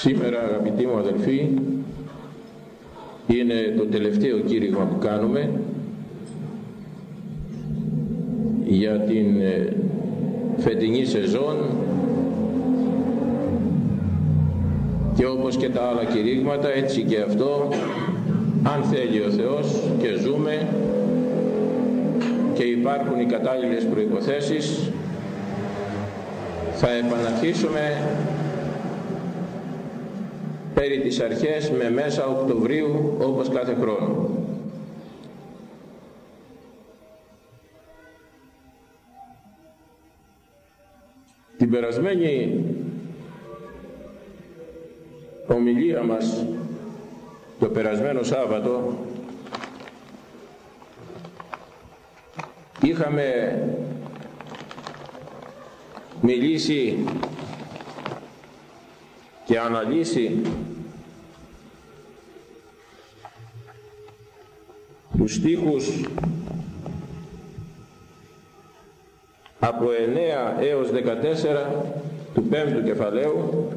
Σήμερα αγαπητοί μου αδελφοί είναι το τελευταίο κήρυγμα που κάνουμε για την ε, φετινή σεζόν και όπως και τα άλλα κηρύγματα έτσι και αυτό αν θέλει ο Θεός και ζούμε και υπάρχουν οι κατάλληλες προϋποθέσεις θα επαναρχίσουμε περί τις αρχές με μέσα Οκτωβρίου όπως κάθε χρόνο. Την περασμένη ομιλία μας το περασμένο Σάββατο είχαμε μιλήσει και αναλύσει τους στίχους από 9 έως 14 του πέμπτου κεφαλαίου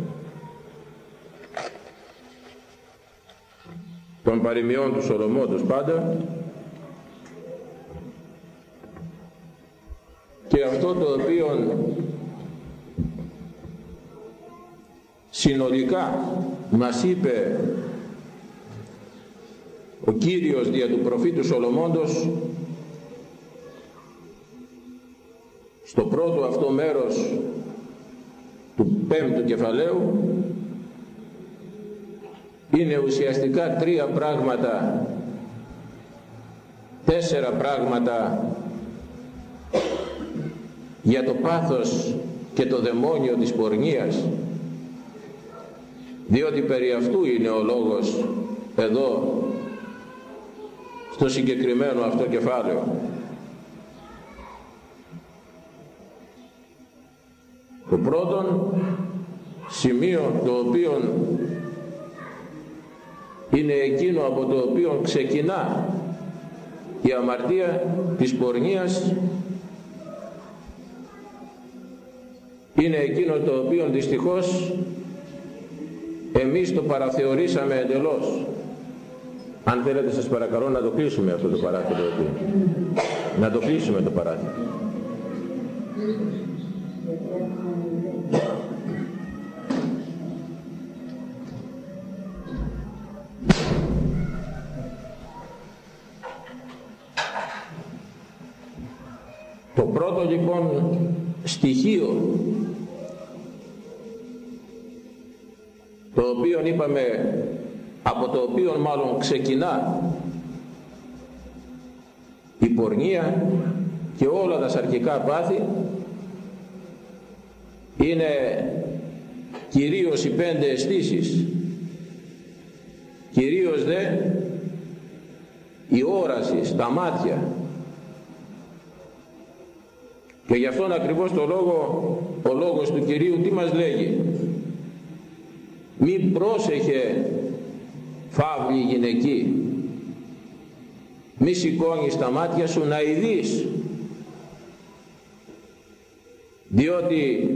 των παροιμιών του Σολομόντος πάντα. Και αυτό το οποίο συνολικά μας είπε ο Κύριος δια του προφήτου Σολομώντος στο πρώτο αυτό μέρος του πέμπτου κεφαλαίου είναι ουσιαστικά τρία πράγματα τέσσερα πράγματα για το πάθος και το δαιμόνιο της πορνείας διότι περί αυτού είναι ο λόγος εδώ στο συγκεκριμένο αυτό κεφάλαιο. Το πρώτον σημείο το οποίο είναι εκείνο από το οποίο ξεκινά η αμαρτία της πορνείας είναι εκείνο το οποίο δυστυχώς εμείς το παραθεωρήσαμε εντελώς αν θέλετε σας παρακαλώ να το κλείσουμε αυτό το παράθυρο εκεί. να το κλείσουμε το παράθυρο το πρώτο λοιπόν στοιχείο το οποίο είπαμε από το οποίο μάλλον ξεκινά η πορνεία και όλα τα σαρκικά πάθη είναι κυρίως οι πέντε αισθήσεις. κυρίως δε η όραση στα μάτια και γι' αυτόν ακριβώς το λόγο ο λόγος του Κυρίου τι μας λέγει; Μην πρόσεχε φαύλη γυναική. Μη σηκώνεις τα μάτια σου να ειδείς. Διότι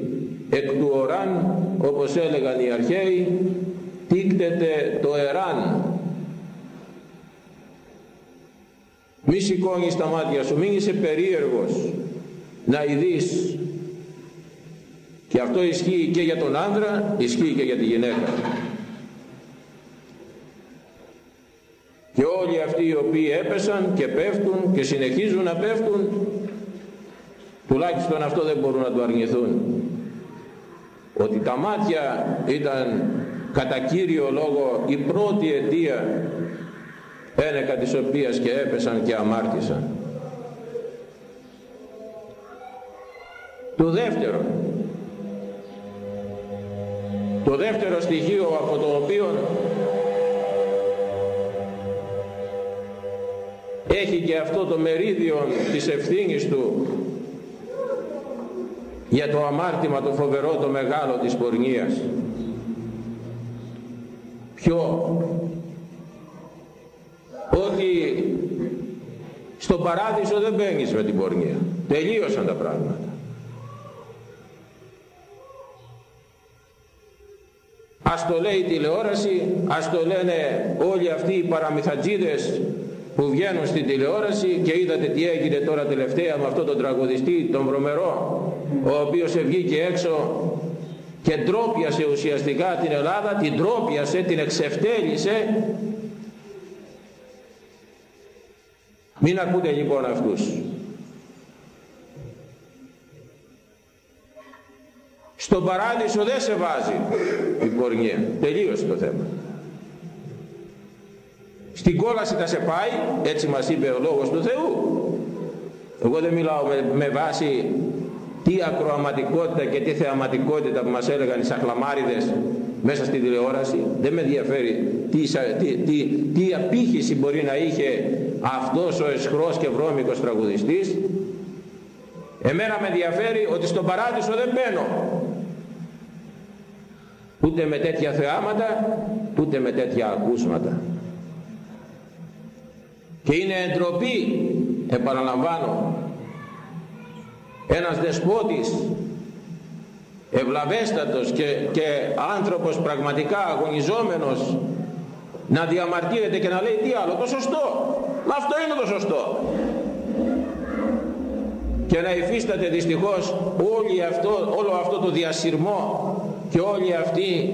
εκ του οράν όπως έλεγαν οι αρχαίοι τίκτεται το εράν. Μη σηκώνεις τα μάτια σου μην είσαι περίεργος να ειδείς και αυτό ισχύει και για τον άντρα ισχύει και για τη γυναίκα. Και όλοι αυτοί οι οποίοι έπεσαν και πέφτουν και συνεχίζουν να πέφτουν τουλάχιστον αυτό δεν μπορούν να το αρνηθούν. Ότι τα μάτια ήταν κατά κύριο λόγο η πρώτη αιτία ένεκα της οποίας και έπεσαν και αμάρτησαν. Το δεύτερο το δεύτερο στοιχείο από το οποίο έχει και αυτό το μερίδιο της ευθύνης του για το αμάρτημα το φοβερό το μεγάλο της πορνείας. Ποιο; Ότι στο παράδεισο δεν μπαίνεις με την πορνεία. Τελείωσαν τα πράγματα ας το λέει η τηλεόραση, ας το λένε όλοι αυτοί οι παραμυθατζίδες που βγαίνουν στην τηλεόραση και είδατε τι έγινε τώρα τελευταία με αυτόν τον τραγουδιστή, τον Βρωμερό, ο οποίος βγήκε έξω και ντρόπιασε ουσιαστικά την Ελλάδα, την ντρόπιασε, την εξευτέλισε. Μην ακούτε λοιπόν αυτούς. Στον παράδεισο δεν σε βάζει η πορνεία. Τελείωσε το θέμα. Στην κόλαση θα σε πάει, έτσι μας είπε ο Λόγος του Θεού. Εγώ δεν μιλάω με, με βάση τι ακροαματικότητα και τι θεαματικότητα που μας έλεγαν οι σαχλαμάριδες μέσα στην τηλεόραση. Δεν με ενδιαφέρει τι, τι, τι, τι απήχηση μπορεί να είχε αυτός ο εσχρός και βρώμικος τραγουδιστής. Εμένα με ενδιαφέρει ότι στον παράδεισο δεν μπαίνω. Ούτε με τέτοια θεάματα, ούτε με τέτοια ακούσματα. Και είναι εντροπή, επαναλαμβάνω, ένας δεσπότης ευλαβέστατος και, και άνθρωπος πραγματικά αγωνιζόμενος να διαμαρτύρεται και να λέει τι άλλο, το σωστό. Αυτό είναι το σωστό. Και να υφίσταται δυστυχώς όλη αυτό, όλο αυτό το διασυρμό και όλη αυτή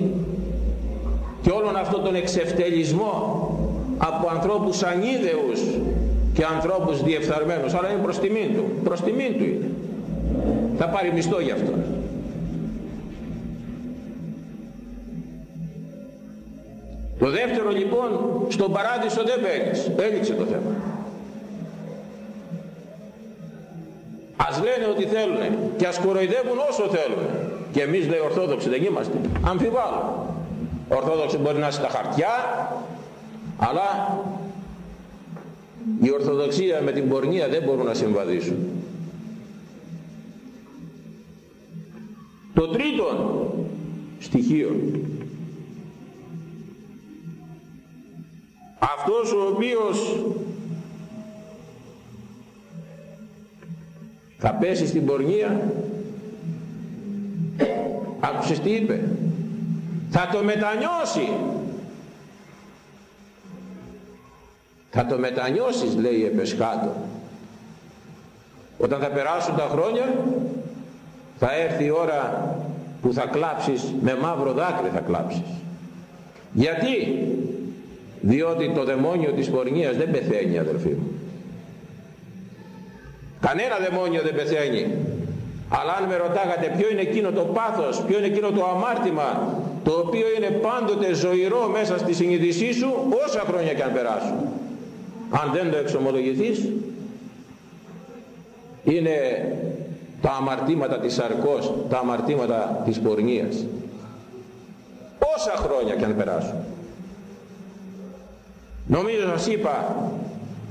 και όλον αυτό τον εξευτελισμό από ανθρώπους ανίδεους και ανθρώπους διεφθαρμένους. Αλλά είναι προς τιμήν του. Προς τιμήν του είναι. Θα πάρει μισθό γι' αυτό. Το δεύτερο λοιπόν στον παράδεισο δεν μπαίνεις. Έληξε το θέμα. Ας λένε ότι θέλουν και ας κοροϊδεύουν όσο θέλουν και εμείς λέει Ορθόδοξοι δεν είμαστε. Αμφιβάλλω. Ορθόδοξοι μπορεί να είσαι στα χαρτιά αλλά η Ορθοδοξία με την πορνεία δεν μπορούν να συμβαδίσουν. Το τρίτο στοιχείο αυτός ο οποίος θα πέσει στην πορνεία άκουσες τι είπε. Θα το μετανιώσει. Θα το μετανιώσεις λέει η Επεσχάτο όταν θα περάσουν τα χρόνια θα έρθει η ώρα που θα κλάψεις με μαύρο δάκρυ θα κλάψεις. Γιατί; Διότι το δαιμόνιο της πορνείας δεν πεθαίνει αδελφοί μου. Κανένα δαιμόνιο δεν πεθαίνει αλλά αν με ρωτάγατε ποιο είναι εκείνο το πάθος ποιο είναι εκείνο το αμάρτημα το οποίο είναι πάντοτε ζωηρό μέσα στη συνείδησή σου όσα χρόνια και αν περάσουν αν δεν το εξομολογηθείς είναι τα αμαρτήματα της σαρκός, τα αμαρτήματα της πορνείας. Όσα χρόνια και αν περάσουν. Νομίζω σας είπα,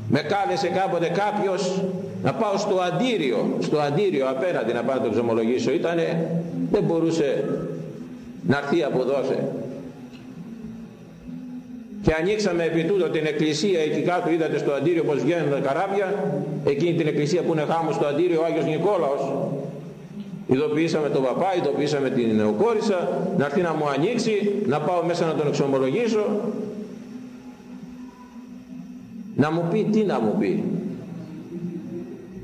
με κάλεσε κάποτε κάποιος να πάω στο αντίριο, στο αντίριο απέναντι να πάω να το εξομολογήσω. Ήτανε, δεν μπορούσε να έρθει από δόθε και ανοίξαμε επί τούτο την εκκλησία εκεί κάτω. Είδατε στο αντίριο πως βγαίνουν τα καράβια. Εκείνη την εκκλησία που είναι χάμος στο αντίριο ο Άγιος Νικόλαος. Ειδοποιήσαμε τον παπά, ειδοποιήσαμε την νεοκόρησα να έρθει να μου ανοίξει να πάω μέσα να τον εξομολογήσω. Να μου πει τι να μου πει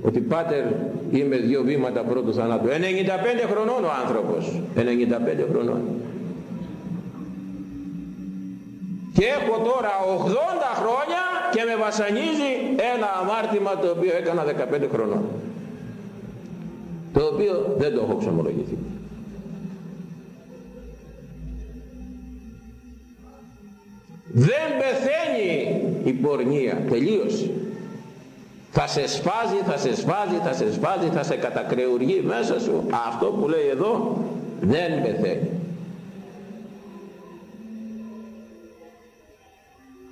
ότι πάτερ είμαι δύο βήματα πρώτου θανάτου 95 χρονών ο άνθρωπος. 95 χρονών. Και έχω τώρα 80 χρόνια και με βασανίζει ένα αμάρτημα το οποίο έκανα 15 χρονών. Το οποίο δεν το έχω ξομολογηθεί δεν πεθαίνει η πορνεία τελείωσε θα σε σφάζει, θα σε σφάζει, θα σε σφάζει, θα σε κατακρεουργεί μέσα σου αυτό που λέει εδώ δεν πεθαίνει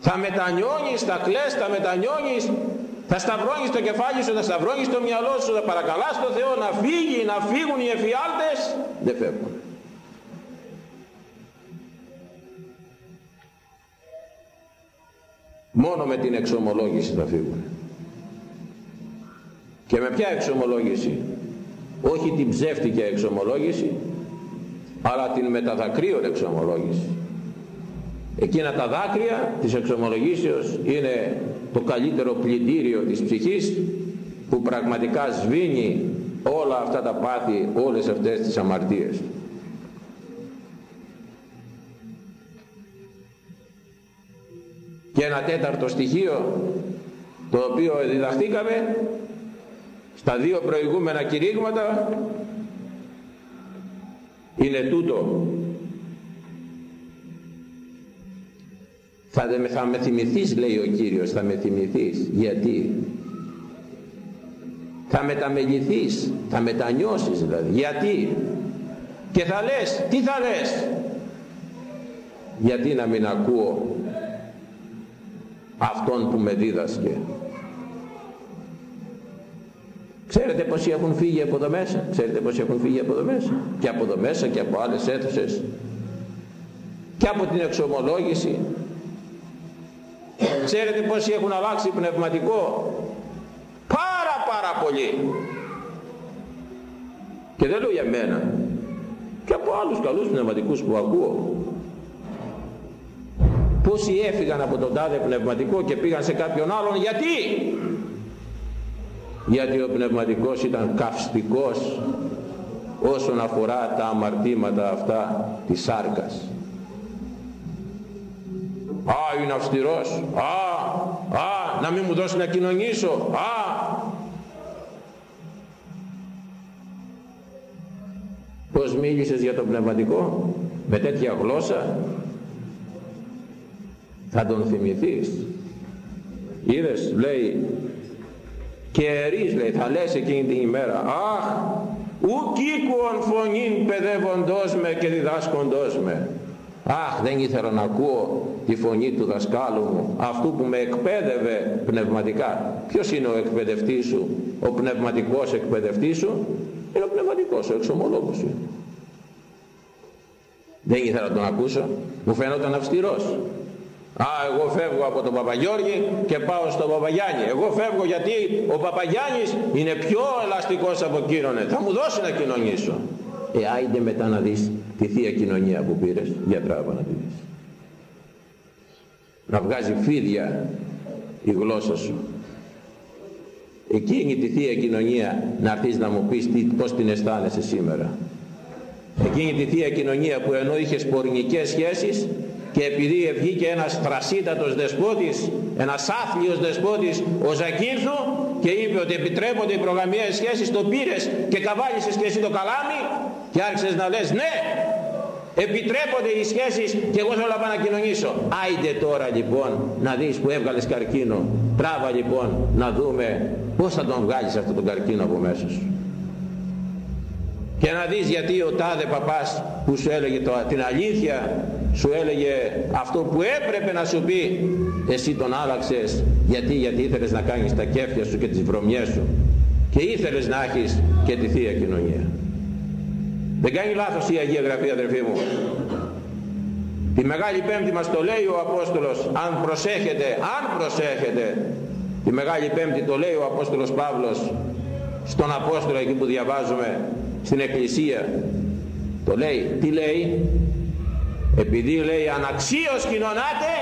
θα μετανιώνεις, θα κλαις, θα μετανιώνεις, θα σταυρώνεις το κεφάλι σου, θα σταυρώνεις το μυαλό σου, θα παρακαλάς τον Θεό να φύγει, να φύγουν οι εφιάλτες, δεν φεύγουν. Μόνο με την εξομολόγηση θα φύγουν. Και με ποια εξομολόγηση; Όχι την ψεύτικη εξομολόγηση, αλλά την μεταδακρίων εξομολόγηση. Εκείνα τα δάκρυα της εξομολογήσεως είναι το καλύτερο πλυντήριο της ψυχής που πραγματικά σβήνει όλα αυτά τα πάθη, όλες αυτές τις αμαρτίες. Και ένα τέταρτο στοιχείο το οποίο διδαχθήκαμε στα δύο προηγούμενα κηρύγματα είναι τούτο. Θα, θα με θυμηθείς λέει ο Κύριος θα με θυμηθείς. Γιατί; Θα μεταμεληθείς θα μετανιώσεις δηλαδή. Γιατί; Και θα λες τι θα λες; Γιατί να μην ακούω αυτόν που με δίδασκε; Ξέρετε πόσοι έχουν φύγει από εδώ μέσα. Ξέρετε πόσοι έχουν φύγει από εδώ μέσα. Και από εδώ μέσα και από άλλες αίθουσες. Και από την εξομολόγηση. Ξέρετε πόσοι έχουν αλλάξει πνευματικό. Πάρα πάρα πολύ. Και δεν λέω για μένα. Και από άλλους καλούς πνευματικούς που ακούω. Πόσοι έφυγαν από τον τάδε πνευματικό και πήγαν σε κάποιον άλλον. Γιατί; Γιατί ο πνευματικός ήταν καυστικός όσον αφορά τα αμαρτήματα αυτά της σάρκας. Α είναι αυστηρός. Α, α να μην μου δώσει να κοινωνήσω. Α. Πως μίλησες για το πνευματικό; Με τέτοια γλώσσα; Θα τον θυμηθείς. Είδες λέει και ερείς λέει θα λες εκείνη την ημέρα. Αχ ουκ οίκουον φωνήν παιδεύοντός με και διδάσκοντός με. Αχ δεν ήθελα να ακούω τη φωνή του δασκάλου μου αυτού που με εκπαίδευε πνευματικά. Ποιος είναι ο εκπαιδευτής σου ο πνευματικός εκπαιδευτής σου; Είναι ο πνευματικός ο εξομολόγος σου. Δεν ήθελα να τον ακούσω. Μου φαίνονταν αυστηρός Α, εγώ φεύγω από τον Παπαγιώργη και πάω στον Παπαγιάννη. Εγώ φεύγω γιατί ο Παπαγιάννης είναι πιο ελαστικός από εκείνον. Θα μου δώσει να κοινωνήσω. Ε, άιντε μετά να δεις τη Θεία Κοινωνία που πήρες. Για τράβα να τη δεις. Να βγάζει φίδια η γλώσσα σου. Εκείνη τη Θεία Κοινωνία να έρθεις να μου πεις τι, πώς την αισθάνεσαι σήμερα. Εκείνη τη Θεία Κοινωνία που ενώ είχες πορνικές σχέσεις και επειδή βγήκε ένας θρασίτατος δεσπότης, ένας άθλιος δεσπότης, ο Ζακίνθου και είπε ότι επιτρέπονται οι προγαμιαίες σχέσεις, το πήρες και καβάλισες και εσύ το καλάμι και άρχισες να λες ναι, επιτρέπονται οι σχέσεις και εγώ θέλω να πάω να κοινωνήσω. Άιντε τώρα λοιπόν να δεις που έβγαλες καρκίνο. Τράβα λοιπόν να δούμε πώς θα τον βγάλεις αυτό τον καρκίνο από μέσα σου και να δεις γιατί ο τάδε παπάς που σου έλεγε το, την αλήθεια σου έλεγε αυτό που έπρεπε να σου πει εσύ τον άλλαξες. Γιατί, γιατί ήθελες να κάνεις τα κέφια σου και τις βρωμιές σου. Και ήθελες να έχεις και τη Θεία Κοινωνία δεν κάνει λάθος η Αγία Γραφή αδερφοί μου. Τη Μεγάλη Πέμπτη μας το λέει ο Απόστολος αν προσέχετε, αν προσέχετε τη Μεγάλη Πέμπτη το λέει ο Απόστολος Παύλος στον Απόστολο εκεί που διαβάζουμε στην Εκκλησία. Το λέει τι λέει; Επειδή λέει αναξίως κοινωνάτε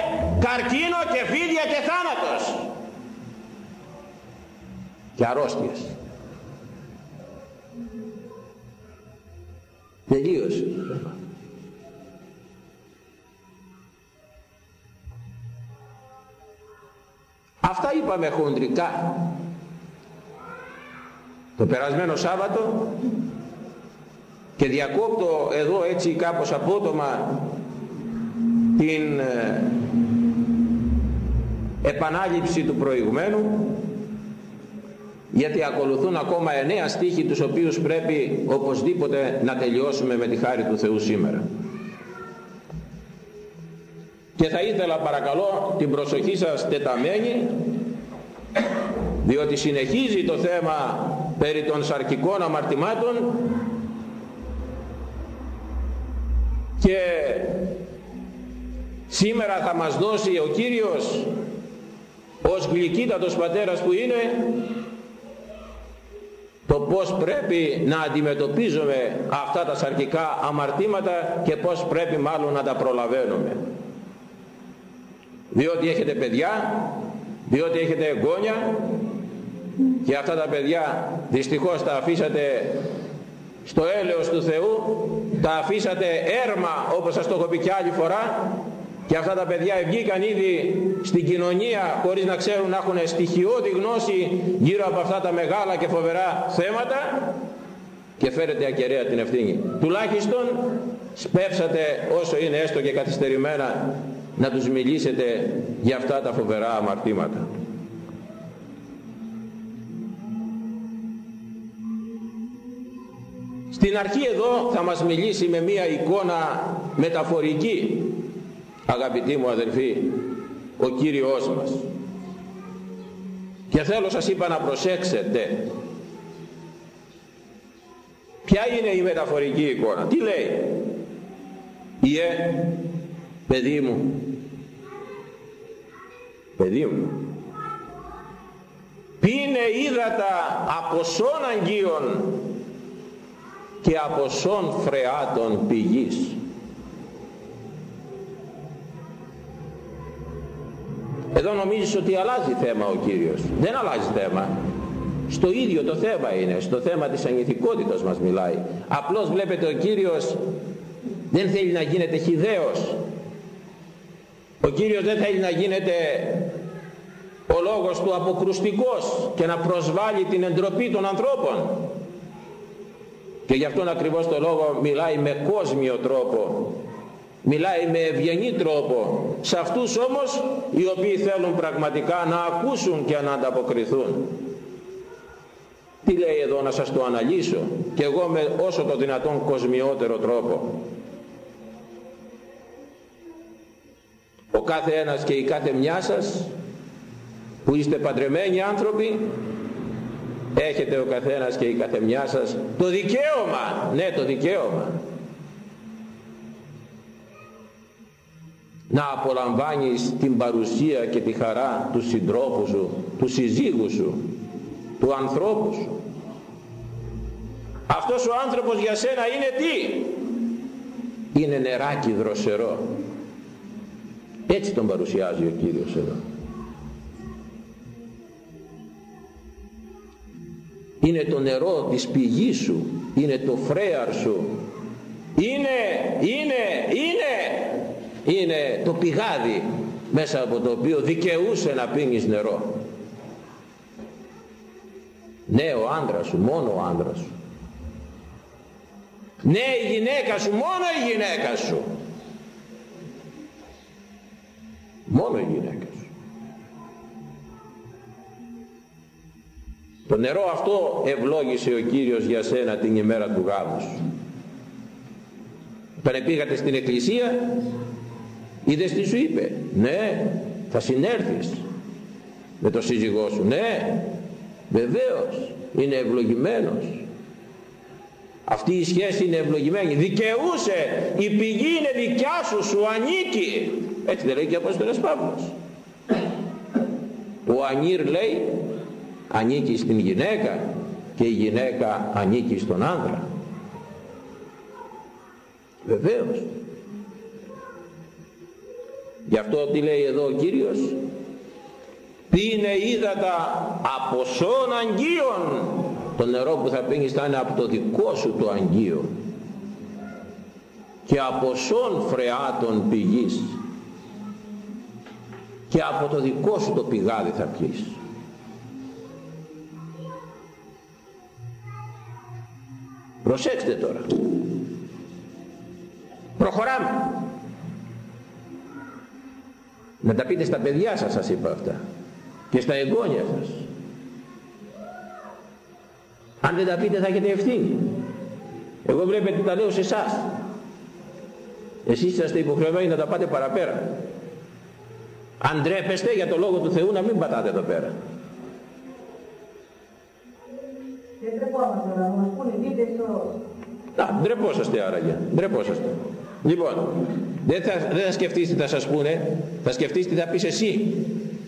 καρκίνο και φίδια και θάνατος και αρρώστιες. Τελείωσε αυτά είπαμε χοντρικά. Το περασμένο Σάββατο και διακόπτω εδώ έτσι κάπως απότομα την ε, επανάληψη του προηγουμένου γιατί ακολουθούν ακόμα εννέα στίχοι τους οποίους πρέπει οπωσδήποτε να τελειώσουμε με τη χάρη του Θεού σήμερα. Και θα ήθελα παρακαλώ την προσοχή σας τεταμένη διότι συνεχίζει το θέμα περί των σαρκικών αμαρτημάτων και σήμερα θα μας δώσει ο Κύριος ως γλυκύτατος πατέρας που είναι το πώς πρέπει να αντιμετωπίζουμε αυτά τα σαρκικά αμαρτήματα και πώς πρέπει μάλλον να τα προλαβαίνουμε. Διότι έχετε παιδιά, διότι έχετε εγγόνια και αυτά τα παιδιά δυστυχώς τα αφήσατε στο έλεος του Θεού, τα αφήσατε έρμα όπως σας το έχω πει και άλλη φορά και αυτά τα παιδιά βγήκαν ήδη στην κοινωνία χωρίς να ξέρουν να έχουν στοιχειώδη γνώση γύρω από αυτά τα μεγάλα και φοβερά θέματα και φέρετε ακεραία την ευθύνη. Τουλάχιστον σπεύσατε όσο είναι έστω και καθυστερημένα να τους μιλήσετε για αυτά τα φοβερά αμαρτήματα. Στην αρχή εδώ θα μας μιλήσει με μία εικόνα μεταφορική αγαπητοί μου αδελφοί ο Κύριος μας. Και θέλω σας είπα να προσέξετε. Ποια είναι η μεταφορική εικόνα; Τι λέει; Ιε παιδί μου. Παιδί μου. Πίνε ύδατα από σών αγγείων και από σών φρεάτων πηγής; Εδώ νομίζεις ότι αλλάζει θέμα ο Κύριος. Δεν αλλάζει θέμα. Στο ίδιο το θέμα είναι, στο θέμα της ανηθικότητας μας μιλάει. Απλώς βλέπετε ο Κύριος δεν θέλει να γίνεται χιδαίος. Ο Κύριος δεν θέλει να γίνεται ο λόγος του αποκρουστικός και να προσβάλλει την εντροπή των ανθρώπων. Και γι' αυτόν ακριβώς το λόγο μιλάει με κόσμιο τρόπο μιλάει με ευγενή τρόπο. Σε αυτούς όμως οι οποίοι θέλουν πραγματικά να ακούσουν και να ανταποκριθούν. Τι λέει εδώ να σας το αναλύσω και εγώ με όσο το δυνατόν κοσμιότερο τρόπο. Ο κάθε ένας και η κάθε μια σας που είστε παντρεμένοι άνθρωποι έχετε ο καθένας και η κάθε μια σας το δικαίωμα. Ναι το δικαίωμα να απολαμβάνεις την παρουσία και τη χαρά του συντρόφου σου, του συζύγου σου, του ανθρώπου σου. Αυτός ο άνθρωπος για σένα είναι τι; Είναι νεράκι δροσερό. Έτσι τον παρουσιάζει ο Κύριος εδώ. Είναι το νερό της πηγής σου, είναι το φρέαρ σου, είναι, είναι, είναι είναι το πηγάδι μέσα από το οποίο δικαιούσε να πίνεις νερό. Ναι ο άντρας σου μόνο ο άντρας σου. Ναι η γυναίκα σου μόνο η γυναίκα σου. Μόνο η γυναίκα σου. Το νερό αυτό ευλόγησε ο Κύριος για σένα την ημέρα του γάμου σου. Όταν πήγατε στην εκκλησία Είδες τι σου είπε; Ναι, θα συνέρθεις με το σύζυγό σου. Ναι, βεβαίως είναι ευλογημένος. Αυτή η σχέση είναι ευλογημένη. Δικαιούσε. Η πηγή είναι δικιά σου, σου ανήκει. Έτσι δεν λέει και ο Απόστολος Παύλος. Ο Ανήρ λέει ανήκει στην γυναίκα και η γυναίκα ανήκει στον άνδρα. Βεβαίως. Γι' αυτό τι λέει εδώ ο Κύριος; Πίνε ύδατα από σών αγγείων; Το νερό που θα πίνεις θα είναι από το δικό σου το αγγείο. Και από σών φρεάτων πηγής. Και από το δικό σου το πηγάδι θα πιείς. Προσέξτε τώρα. Προχωράμε να τα πείτε στα παιδιά σας σας είπα αυτά και στα εγγόνια σας. Αν δεν τα πείτε θα έχετε ευθύνη. Εγώ βλέπετε τα λέω σε εσάς. Εσείς είσαστε υποχρεωμένοι να τα πάτε παραπέρα. Αν ντρέπεστε για το Λόγο του Θεού να μην πατάτε εδώ πέρα. Δεν ντρεπόμαστε να μας πούνε δείτε στο... Να, ντρεπόσαστε άραγε. Ντρεπόσαστε. Λοιπόν, δεν θα, δεν θα σκεφτείς τι θα σας πούνε, θα σκεφτείς τι θα πεις εσύ.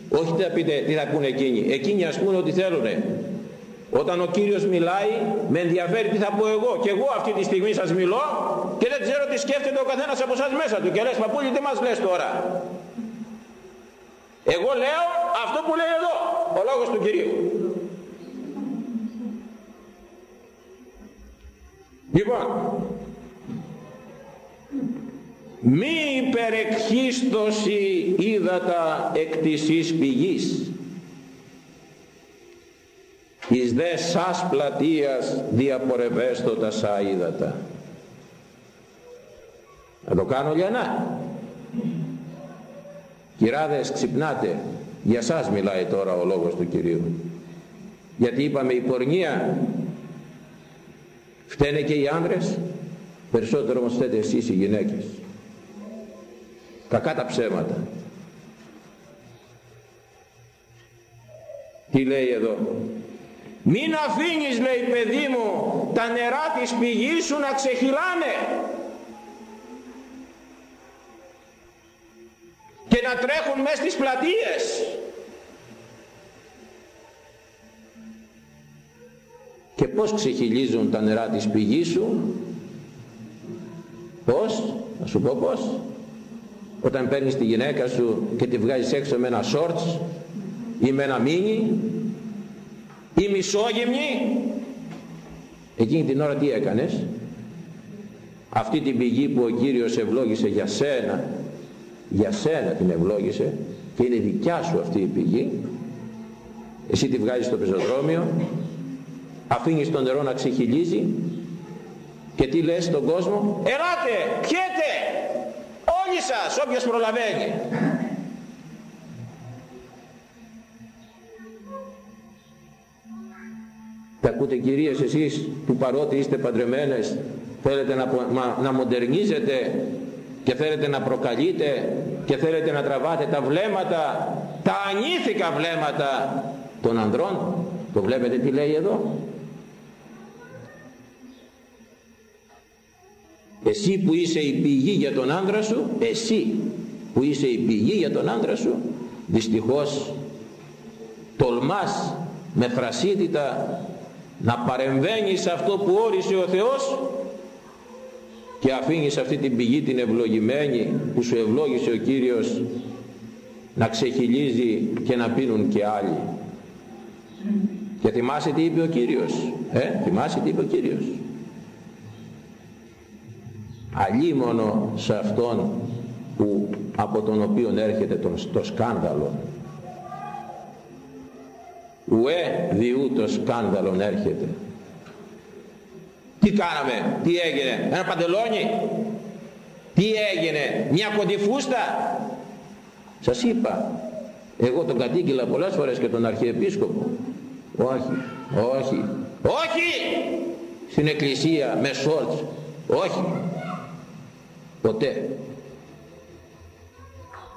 Όχι τι θα, πείτε, τι θα πούνε εκείνοι. Εκείνοι ας πούνε ό,τι θέλουνε. Όταν ο Κύριος μιλάει, με ενδιαφέρει τι θα πω εγώ. Και εγώ αυτή τη στιγμή σας μιλώ και δεν ξέρω τι σκέφτεται ο καθένας από εσάς μέσα του. Και λες, παππούλη, τι μας λες τώρα; Εγώ λέω αυτό που λέει εδώ, ο λόγος του Κυρίου. Λοιπόν, μη υπερεκχίστωση ύδατα εκ της πηγής. Εις δε σας πλατείας διαπορευέστο τα σαΐδατα να το κάνω λιανά. Κυράδες ξυπνάτε. Για σας μιλάει τώρα ο λόγος του Κυρίου. Γιατί είπαμε η πορνεία φταίνε και οι άνδρες. Περισσότερο όμως φταίτε εσείς οι γυναίκες κακά τα ψέματα. Τι λέει εδώ; Μην αφήνεις λέει παιδί μου τα νερά της πηγής σου να ξεχυλάνε. Και να τρέχουν μέσα στις πλατείες. Και πως ξεχυλίζουν τα νερά της πηγής σου; Πως, να σου πω πως όταν παίρνεις τη γυναίκα σου και τη βγάζεις έξω με ένα σόρτς ή με ένα μίνι ή μισόγυμνη εκείνη την ώρα τι έκανες; Αυτή την πηγή που ο Κύριος ευλόγησε για σένα για σένα την ευλόγησε και είναι δικιά σου αυτή η πηγή. Εσύ τη βγάζεις στο πεζοδρόμιο αφήνεις το νερό να ξεχυλίζει και τι λες στον κόσμο; Ελάτε πιέτε όλοι σας όποιος προλαβαίνει Τα ακούτε κυρίες εσείς που παρότι είστε παντρεμένες θέλετε να, να, να μοντερνίζετε και θέλετε να προκαλείτε και θέλετε να τραβάτε τα βλέμματα, τα ανήθικα βλέμματα των ανδρών. Το βλέπετε τι λέει εδώ; Εσύ που είσαι η πηγή για τον άνδρα σου, εσύ που είσαι η πηγή για τον άνδρα σου, δυστυχώς τολμάς με φρασίτητα να παρεμβαίνεις αυτό που όρισε ο Θεός και αφήνεις αυτή την πηγή την ευλογημένη που σου ευλόγησε ο Κύριος να ξεχυλίζει και να πίνουν και άλλοι. Και θυμάσαι τι είπε ο Κύριος ε, θυμάσαι τι είπε ο Κύριος; Αλίμονο σε αυτόν που από τον οποίο έρχεται το, το σκάνδαλο. Ουέ διού το σκάνδαλον έρχεται. Τι κάναμε τι έγινε ένα παντελόνι. Τι έγινε μια κοντιφούστα. Σας είπα εγώ τον κατήγγειλα πολλές φορές και τον Αρχιεπίσκοπο. Όχι όχι όχι. Στην εκκλησία με σόρτς όχι ποτέ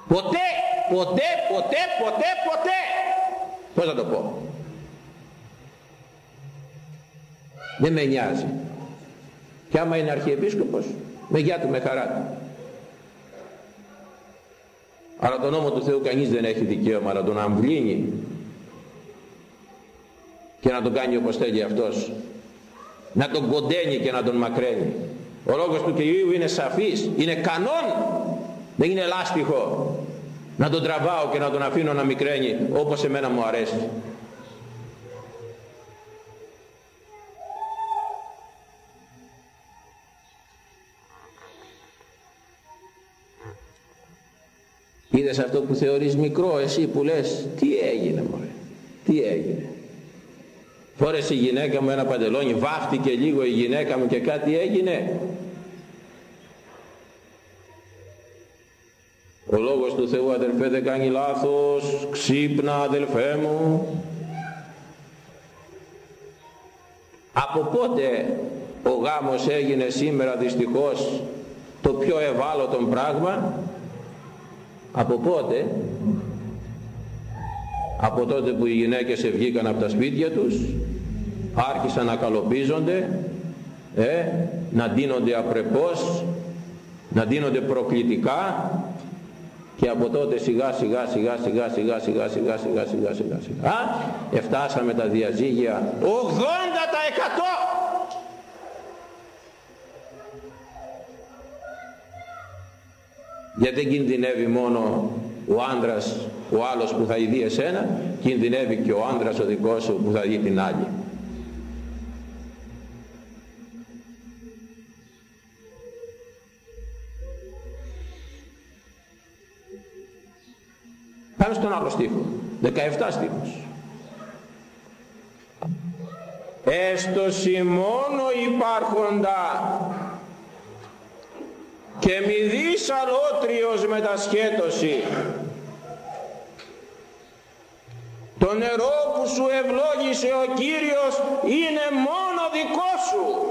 ποτέ ποτέ ποτέ ποτέ ποτέ Πώς να το πω. Δεν με νοιάζει. Και άμα είναι αρχιεπίσκοπος, με γεια του, με χαρά του. Αλλά τον νόμο του Θεού κανείς δεν έχει δικαίωμα να τον αμβλύνει και να τον κάνει όπως θέλει αυτός. Να τον κοντένει και να τον μακραίνει. Ο λόγος του Κυρίου είναι σαφής, είναι κανόν, δεν είναι λάστιχο να τον τραβάω και να τον αφήνω να μικραίνει όπως εμένα μου αρέσει. Είδες αυτό που θεωρείς μικρό εσύ που λες τι έγινε μωρέ τι έγινε φόρεσε η γυναίκα μου ένα παντελόνι βάφτηκε λίγο η γυναίκα μου και κάτι έγινε Ο Λόγος του Θεού αδελφέ δεν κάνει λάθος, ξύπνα αδελφέ μου. Από πότε ο γάμος έγινε σήμερα δυστυχώς το πιο ευάλωτο πράγμα; Από πότε; Από τότε που οι γυναίκες βγήκαν από τα σπίτια τους, άρχισαν να καλοπίζονται, ε, να ντύνονται απρεπώς, να ντύνονται προκλητικά, και από τότε σιγά σιγά σιγά σιγά σιγά σιγά σιγά σιγά σιγά σιγά σιγά εφτάσαμε τα διαζύγια 80% γιατί δεν κινδυνεύει μόνο ο άντρας ο άλλος που θα ειδεί εσένα κινδυνεύει και ο άντρας ο δικός σου που θα δει την άλλη Πάμε στον άλλο στίχο. 17 στίχος. Έστωση μόνο υπάρχοντα και μη δεις αλότριος μετασχέτωση. Το νερό που σου ευλόγησε ο Κύριος είναι μόνο δικό σου.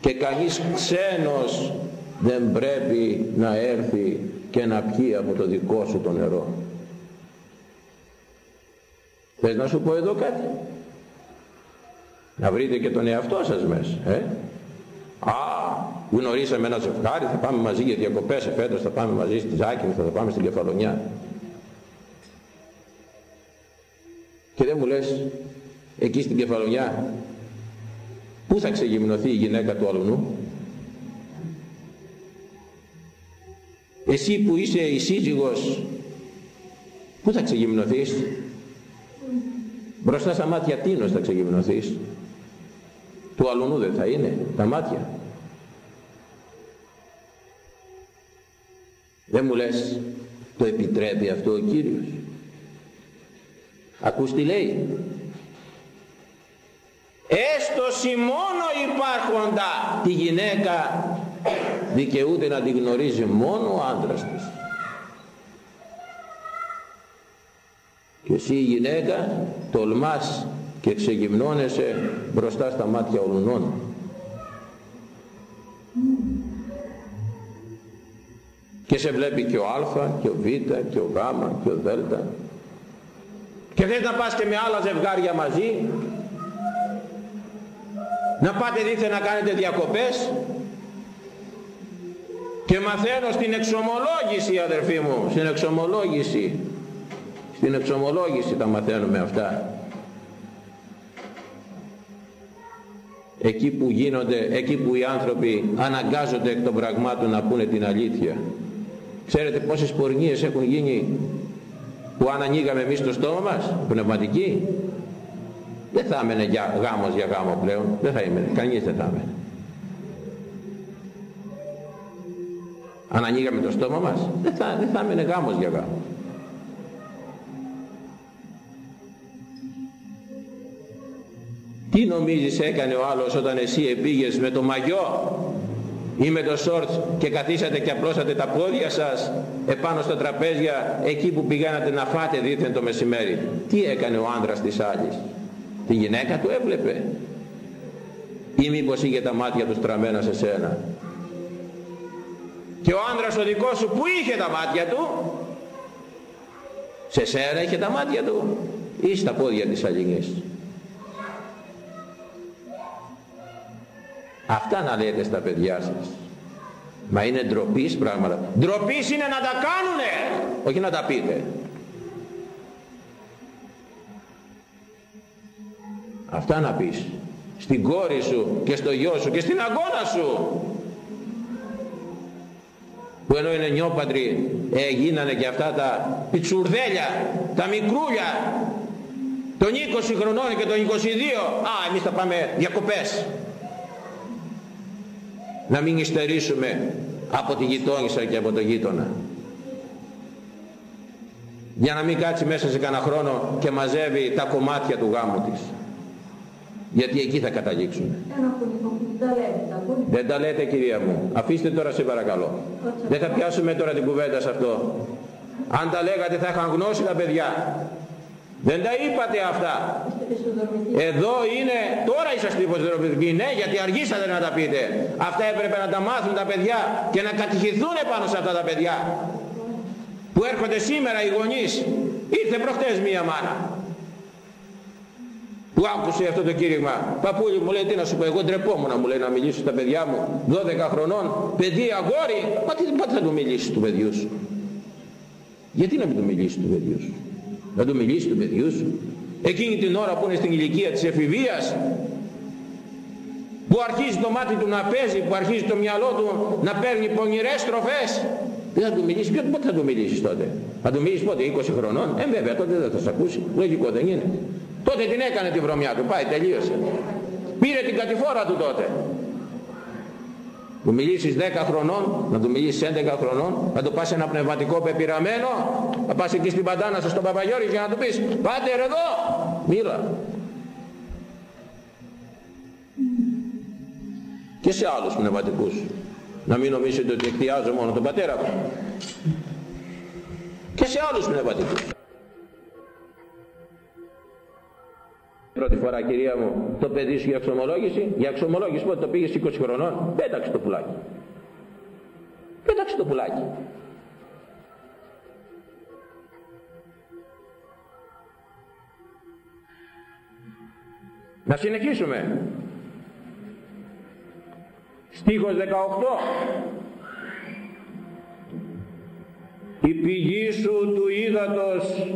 Και κανείς ξένος δεν πρέπει να έρθει και να πιει από το δικό σου το νερό. Θες να σου πω εδώ κάτι; Να βρείτε και τον εαυτό σας μέσα. Ε; Α, γνωρίσαμε ένα ζευγάρι, θα πάμε μαζί για διακοπές εφέτος, θα πάμε μαζί στη Ζάκη, θα, θα πάμε στην Κεφαλονιά. Και δεν μου λες, εκεί στην Κεφαλονιά, πού θα ξεγυμνωθεί η γυναίκα του αλουνού; Εσύ που είσαι η σύζυγος, πού θα ξεγυμνωθείς. Μπροστά στα μάτια τίνος θα ξεγυμνωθείς. Του αλουνού δεν θα είναι τα μάτια. Δεν μου λες το επιτρέπει αυτό ο Κύριος. Ακούς τι λέει. Έστωση μόνο υπάρχοντα τη γυναίκα δικαιούται να τη γνωρίζει μόνο ο άντρας της. Και εσύ η γυναίκα τολμάς και ξεγυμνώνεσαι μπροστά στα μάτια ολουνών. Και σε βλέπει και ο Α και ο Β και ο Γ και ο Δ. Και θες να πας και με άλλα ζευγάρια μαζί; Να πάτε δίθεν να κάνετε διακοπές; Και μαθαίνω στην εξομολόγηση αδερφοί μου, στην εξομολόγηση. Στην εξομολόγηση τα μαθαίνουμε αυτά. εκεί που γίνονται, εκεί που οι άνθρωποι αναγκάζονται εκ των πραγμάτων να πούνε την αλήθεια. Ξέρετε πόσες πορνίες έχουν γίνει που αν ανοίγαμε εμείς το στόμα μας, πνευματική, δεν θα έμενε για γάμος για γάμο πλέον, δεν θα έμενε, κανείς δεν θα έμενε. Αν ανοίγαμε το στόμα μας, δεν θα, δεν θα έμενε γάμος για γάμο. Τι νομίζεις έκανε ο άλλος όταν εσύ επήγες με το μαγιό ή με το σόρτς και καθίσατε και απλώσατε τα πόδια σας επάνω στα τραπέζια εκεί που πηγαίνατε να φάτε δίθεν το μεσημέρι; Τι έκανε ο άντρας της άλλης. Τη γυναίκα του έβλεπε; Ή μήπως είχε τα μάτια τους στραμμένα σε σένα; Και ο άντρας ο δικός σου που είχε τα μάτια του. Σε σένα είχε τα μάτια του ή στα πόδια της αλληνής. Αυτά να λέτε στα παιδιά σας. Μα είναι ντροπής πράγματα. Ντροπής είναι να τα κάνουνε, όχι να τα πείτε. Αυτά να πεις. Στην κόρη σου και στο γιο σου και στην αγώνα σου. Που ενώ είναι νιόπαντροι, ε, γίνανε και αυτά τα πιτσουρδέλια, τα μικρούλια, των 20 χρονών και των 22. Α, εμείς θα πάμε διακοπές. Να μην υστερήσουμε από τη γειτόνισσα και από το γείτονα. Για να μην κάτσει μέσα σε κανένα χρόνο και μαζεύει τα κομμάτια του γάμου της γιατί εκεί θα καταλήξουν δεν τα λέτε κυρία μου αφήστε τώρα σε παρακαλώ δεν θα πιάσουμε τώρα την κουβέντα σε αυτό αν τα λέγατε θα είχαν γνώσει τα παιδιά δεν τα είπατε αυτά. Εδώ είναι, τώρα είσαστε υποσυντροφητικοί, ναι, γιατί αργήσατε να τα πείτε. Αυτά έπρεπε να τα μάθουν τα παιδιά και να κατηχηθούν πάνω σε αυτά τα παιδιά. Που έρχονται σήμερα οι γονείς. Ήρθε προχτές μία μάνα. Που που άκουσε αυτό το κήρυγμα. Παππούλη μου λέει τι να σου πω, εγώ ντρεπόμουν μου λέει να μιλήσω στα παιδιά μου 12 χρονών, παιδί αγόρι, μα τι πότε θα του μιλήσει του παιδιού σου; Γιατί να μην του μιλήσει του παιδιού σου; Να του μιλήσει του παιδιού σου; Εκείνη την ώρα που είναι στην ηλικία της εφηβείας που αρχίζει το μάτι του να παίζει, που αρχίζει το μυαλό του να παίρνει πονηρές τροφές δεν θα του μιλήσει, ποιο, πότε θα του μιλήσεις τότε; Θα του μιλήσεις πότε, 20 χρονών; Ε, βέβαια, τότε δεν θα σε ακούσει. Λογικό δεν είναι. Τότε την έκανε τη βρωμιά του. Πάει, τελείωσε. Πήρε την κατηφόρα του τότε. Του μιλήσεις 10 χρονών, να του μιλήσεις 11 χρονών, να του πας ένα πνευματικό πεπειραμένο, θα πας εκεί στην παντάνα σας στον Παπαγιώρη και να του πεις «Πάτερ εδώ, μίλα». Και σε άλλους πνευματικούς. Να μην νομίζετε ότι εκθιάζω μόνο τον πατέρα μου. Και σε άλλους πνευματικούς. Πρώτη φορά κυρία μου το παιδί σου για εξομολόγηση. Για εξομολόγηση πότε το πήγες 20 χρονών. Πέταξε το πουλάκι. Πέταξε το πουλάκι. Να συνεχίσουμε. Στίχος 18 η πηγή σου του ύδατος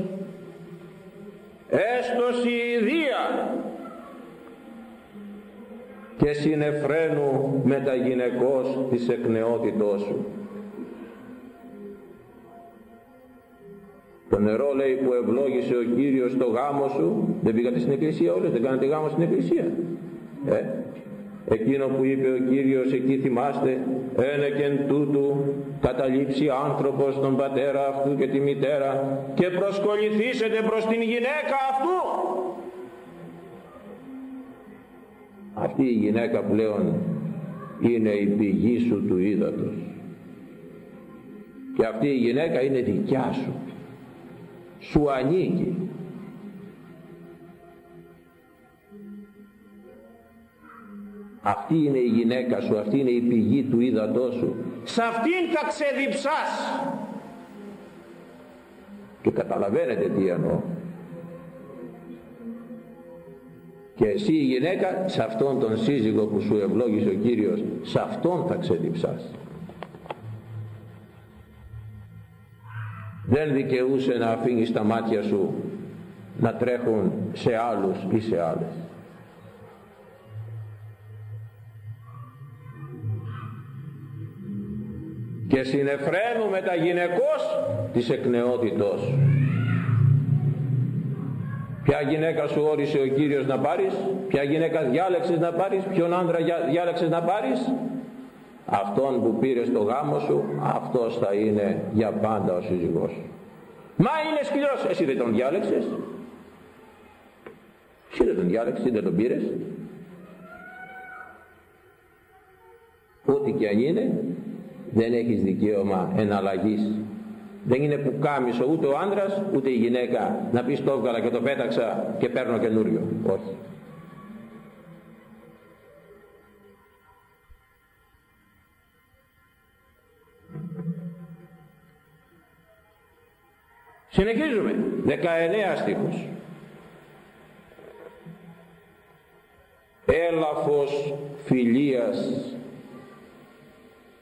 έστωση ιδία και συνεφραίνου με τα γυναικός της εκνεότητός σου. Το νερό λέει που ευλόγησε ο Κύριος στο γάμο σου, δεν πήγατε στην εκκλησία όλες, δεν κάνατε γάμο στην εκκλησία. Ε, εκείνο που είπε ο Κύριος εκεί θυμάστε ένε και εν τούτου καταλήψει άνθρωπος τον πατέρα αυτού και τη μητέρα και προσκοληθήσετε προς την γυναίκα αυτού αυτή η γυναίκα πλέον είναι η πηγή σου του ύδατος. Και αυτή η γυναίκα είναι δικιά σου. Σου ανήκει Αυτή είναι η γυναίκα σου, αυτή είναι η πηγή του ύδατός σου. Σε αυτήν θα ξεδιψάς. Και καταλαβαίνετε τι εννοώ. Και εσύ η γυναίκα, σε αυτόν τον σύζυγο που σου ευλόγησε ο Κύριος, σε αυτόν θα ξεδιψάς. Δεν δικαιούσε να αφήνεις τα μάτια σου να τρέχουν σε άλλους ή σε άλλες. Και συνεφραίνουμε τα γυναικός της εκνεότητος. Ποια γυναίκα σου όρισε ο Κύριος να πάρεις ποια γυναίκα διάλεξες να πάρεις ποιον άντρα διάλεξες να πάρεις αυτόν που πήρες στο γάμο σου αυτός θα είναι για πάντα ο σύζυγός σου. Μα είναι σκληρός εσύ δεν τον διάλεξες. Εσύ δεν τον διάλεξες δεν τον πήρες. Ό,τι και αν είναι δεν έχεις δικαίωμα εναλλαγής δεν είναι που κάμισο ούτε ο άντρας ούτε η γυναίκα να πεις το έβγαλα και το πέταξα και παίρνω καινούριο όχι Συνεχίζουμε. 19 στίχος. Έλαφος φιλίας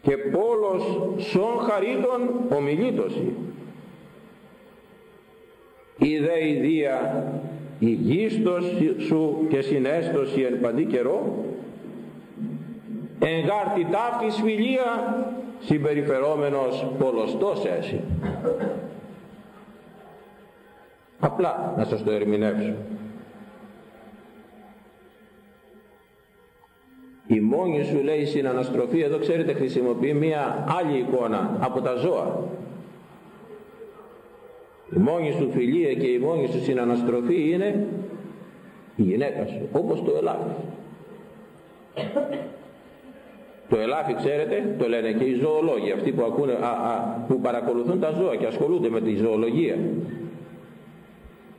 και πόλος σον χαρίτων ομιλήτωση. Η δε ιδία η γίστος σου και συνέστοση εν παντή καιρό γάρτη ταύτης φιλία συμπεριφερόμενος πολλωστός έσυ. Απλά να σας το ερμηνεύσω η μόνη σου λέει συναναστροφή εδώ ξέρετε χρησιμοποιεί μια άλλη εικόνα από τα ζώα. Η μόνη σου φιλία και η μόνη σου συναναστροφή είναι η γυναίκα σου όπως το ελάφι. Το ελάφι ξέρετε το λένε και οι ζωολόγοι αυτοί που, ακούνε, που παρακολουθούν τα ζώα και ασχολούνται με τη ζωολογία.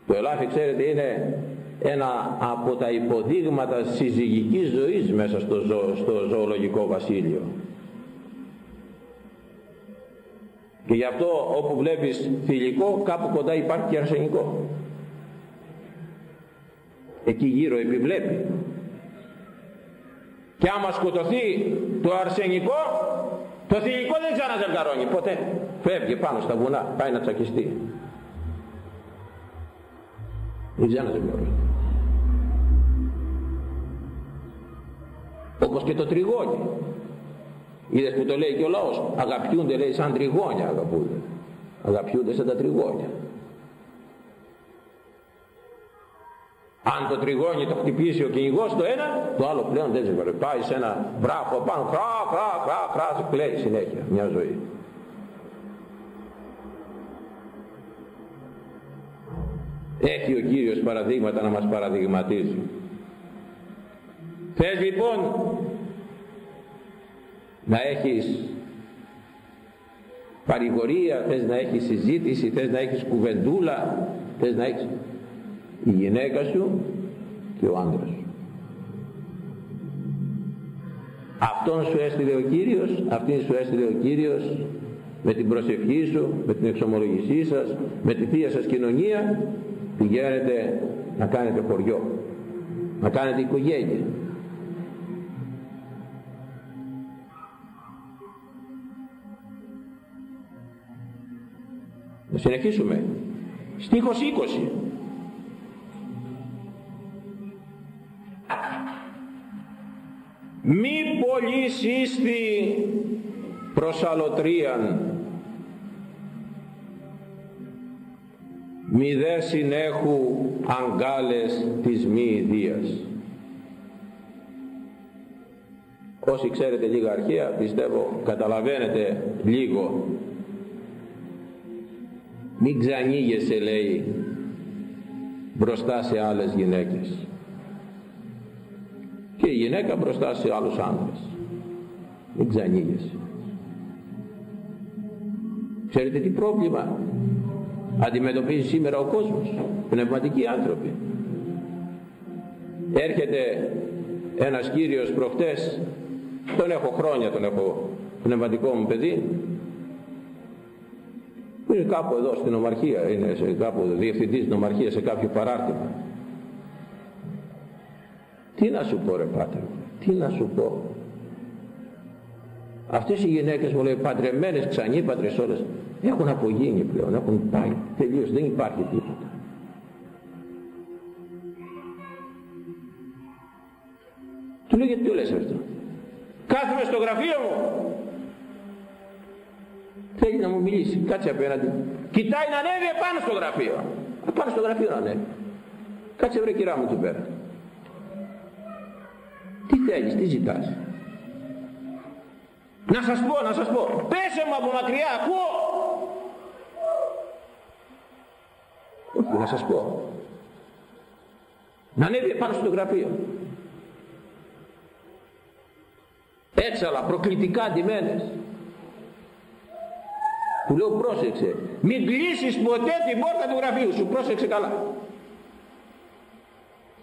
Το ελάφι ξέρετε είναι ένα από τα υποδείγματα συζυγικής ζωής μέσα στο, ζω, στο ζωολογικό βασίλειο. Και γι' αυτό όπου βλέπεις θηλυκό κάπου κοντά υπάρχει και αρσενικό. εκεί γύρω επιβλέπει και άμα σκοτωθεί το αρσενικό το θηλυκό δεν ξαναζευγαρώνει ποτέ φεύγει πάνω στα βουνά πάει να τσακιστεί δεν ξαναζευγαρώνει όπως και το τριγώνι είδες που το λέει και ο λαός αγαπιούνται λέει σαν τριγώνια αγαπούνται αγαπιούνται σαν τα τριγώνια Αν το τριγώνι το χτυπήσει ο κυνηγός το ένα, το άλλο πλέον δεν ζευγάρει. Πάει σε ένα βράχο πάνω, κρά, κρά, κρά, κρά, κλαίει συνέχεια μια ζωή. Έχει ο Κύριος παραδείγματα να μας παραδειγματίζει. Θες λοιπόν να έχεις παρηγορία, θες να έχεις συζήτηση, θες να έχεις κουβεντούλα, θες να έχεις η γυναίκα σου και ο άντρας σου. Αυτόν σου έστειλε ο Κύριος, αυτήν σου έστειλε ο Κύριος με την προσευχή σου, με την εξομολογησή σας, με τη θεία σας κοινωνία πηγαίνετε να κάνετε χωριό, να κάνετε οικογένεια. Να συνεχίσουμε. Στίχος 20. μη πολύ σύστη προς αλωτρίαν μη δε συνέχου αγκάλες της μη ιδίας όσοι ξέρετε λίγα αρχαία πιστεύω καταλαβαίνετε λίγο μην ξανήγεσαι λέει μπροστά σε άλλες γυναίκες. Και η γυναίκα μπροστά σε άλλους άντρες μην ξανήγεσαι ξέρετε τι πρόβλημα αντιμετωπίζει σήμερα ο κόσμος; Πνευματικοί άνθρωποι. Έρχεται ένας κύριος προχτές. Τον έχω χρόνια τον έχω πνευματικό μου παιδί είναι κάπου εδώ στην ομαρχία είναι σε κάπου διευθυντής νομαρχία σε κάποιο παράρτημα τι να σου πω ρε πάτερ, τι να σου πω. Αυτές οι γυναίκες μου λέει παντρεμένες, ξανήπαντρες όλες, έχουν απογίνει πλέον, έχουν πάει τελείως, δεν υπάρχει τίποτα. Του λέει γιατί το λες αυτό; Κάθομαι στο γραφείο μου. Θέλει να μου μιλήσει, κάτσε απέναντι. Κοιτάει να ανέβει επάνω στο γραφείο. Επάνω στο γραφείο να ανέβει. Κάτσε βρε κυρά μου εκεί πέρα. Τι θέλεις, τι ζητάς; Να σας πω, να σας πω. Πέσε μου από μακριά, ακούω. Όχι, να σας πω. Να ανέβει πάνω στο γραφείο. Έξαλα, προκλητικά αντιμένες. Του λέω πρόσεξε. Μην κλείσεις ποτέ την πόρτα του γραφείου σου. Πρόσεξε καλά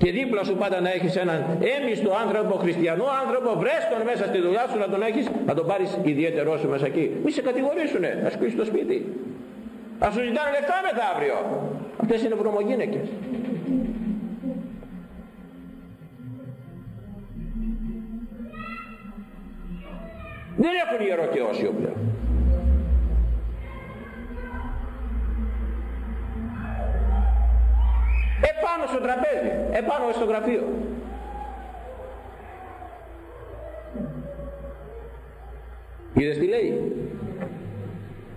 και δίπλα σου πάντα να έχεις έναν έμιστο άνθρωπο, χριστιανό άνθρωπο, βρες τον μέσα στη δουλειά σου να τον έχεις, να τον πάρεις ιδιαίτερό σου μέσα εκεί. Μη σε κατηγορήσουνε, να σκούσεις το σπίτι. Θα σου ζητάνε λεφτά μετά αύριο. Αυτές είναι βρωμογίνεκες. Δεν έχουν ιερό και όσιο πλέον. Επάνω στο τραπέζι, επάνω στο γραφείο. Είδες τι λέει;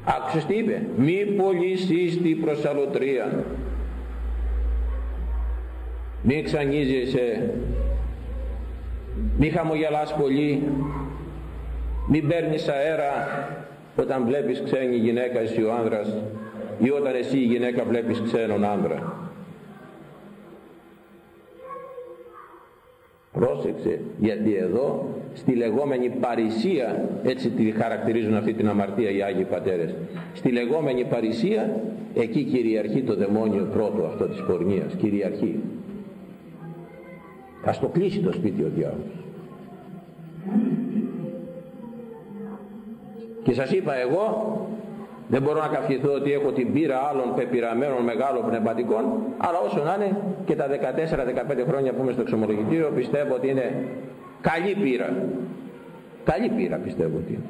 Άκουσες τι είπε; Μη πωλήσεις την προσαλωτρία. Μη ξανίζεσαι. Μη χαμογελάς πολύ. Μη παίρνεις αέρα όταν βλέπεις ξένη γυναίκα εσύ ο άνδρας ή όταν εσύ η γυναίκα βλέπεις ξένον άνδρα. Πρόσεξε, γιατί εδώ στη λεγόμενη παρησία, έτσι τη χαρακτηρίζουν αυτή την αμαρτία οι Άγιοι Πατέρες, στη λεγόμενη παρησία, εκεί κυριαρχεί το δαιμόνιο πρώτο αυτό της πορνείας, κυριαρχεί. Ας το κλείσει το σπίτι ο διάολος. Και σας είπα εγώ, δεν μπορώ να καυχηθώ ότι έχω την πείρα άλλων πεπειραμένων μεγάλων πνευματικών, αλλά όσο να είναι και τα 14-15 χρόνια που είμαι στο εξομολογητήριο πιστεύω ότι είναι καλή πείρα. Καλή πείρα πιστεύω ότι είναι.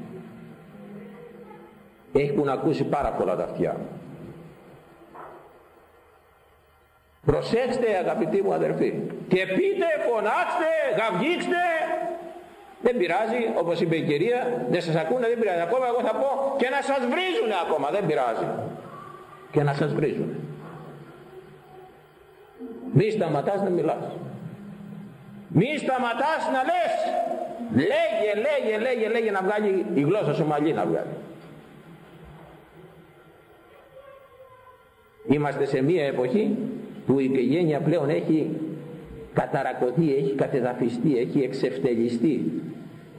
Έχουν ακούσει πάρα πολλά τα αυτιά Προσέξτε αγαπητοί μου αδερφοί. Και πείτε, φωνάξτε, γαυγίξτε. Δεν πειράζει, όπως είπε η κυρία, δεν σας ακούνε, δεν πειράζει. Ακόμα εγώ θα πω και να σας βρίζουν ακόμα, δεν πειράζει. Και να σας βρίζουν. Μη σταματάς να μιλάς. Μη σταματάς να λες. Λέγε, λέγε, λέγε, λέγε να βγάλει η γλώσσα σου μαλλί να βγάλει. Είμαστε σε μία εποχή που η οικογένεια πλέον έχει καταρακωθεί, έχει κατεδαφιστεί, έχει εξευτελιστεί,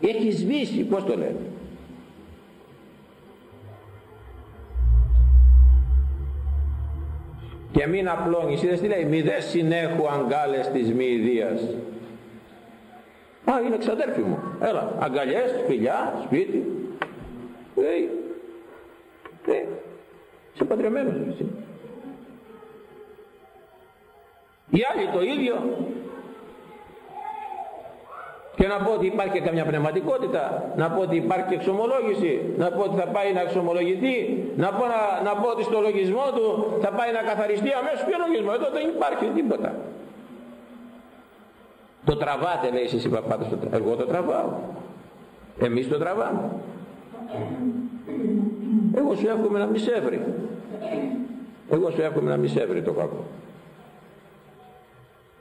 έχει σβήσει, πώς το λένε. Και μην απλώνεις, είδες τι λέει, μη δε συνέχου αγκάλες της μυηδίας. Α, είναι ξαδέρφη μου. Έλα, αγκαλιές, φιλιά, σπίτι. Ε, ε, είσαι παντρεμένος εσύ. Οι άλλοι το ίδιο. Και να πω ότι υπάρχει καμιά πνευματικότητα, να πω ότι υπάρχει και εξομολόγηση, να πω ότι θα πάει να εξομολογηθεί, να πω, να, να πω ότι στο λογισμό του θα πάει να καθαριστεί αμέσως ποιο λογισμό, εδώ δεν υπάρχει τίποτα. Το τραβάτε λέει εσείς οι παπάτες, εγώ το τραβάω. Εμείς το τραβάμε. Εγώ σου εύχομαι να μη σε Εγώ σου εύχομαι να μη σε το κακό.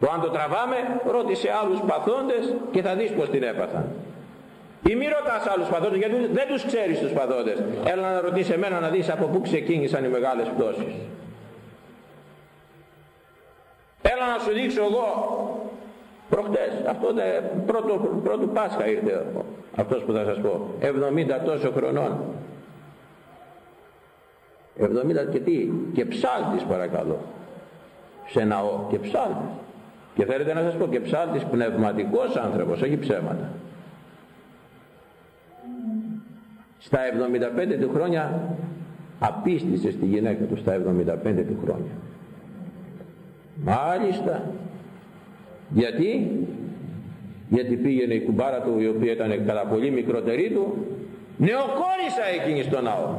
Το αν το τραβάμε, ρώτησε άλλους παθόντες και θα δεις πως την έπαθαν. Ή μη ρωτάς άλλους παθόντες γιατί δεν τους ξέρεις τους παθόντες. Έλα να ρωτήσεις εμένα να δεις από πού ξεκίνησαν οι μεγάλες πτώσεις. Έλα να σου δείξω εγώ προχτές, αυτό πρώτο, πρώτο Πάσχα ήρθε αυτός που θα σας πω, 70 τόσο χρονών. 70 και τι, και ψάλτης παρακαλώ, σε ναό και ψάλτης. Και θέλετε να σας πω και ψάλτης πνευματικός άνθρωπος, όχι ψέματα. Στα 75 του χρόνια απίστησε στη γυναίκα του στα 75 του χρόνια. Μάλιστα. Γιατί; Γιατί πήγαινε η κουμπάρα του η οποία ήταν κατά πολύ μικρότερη του νεοκόρισα εκείνη στο ναό.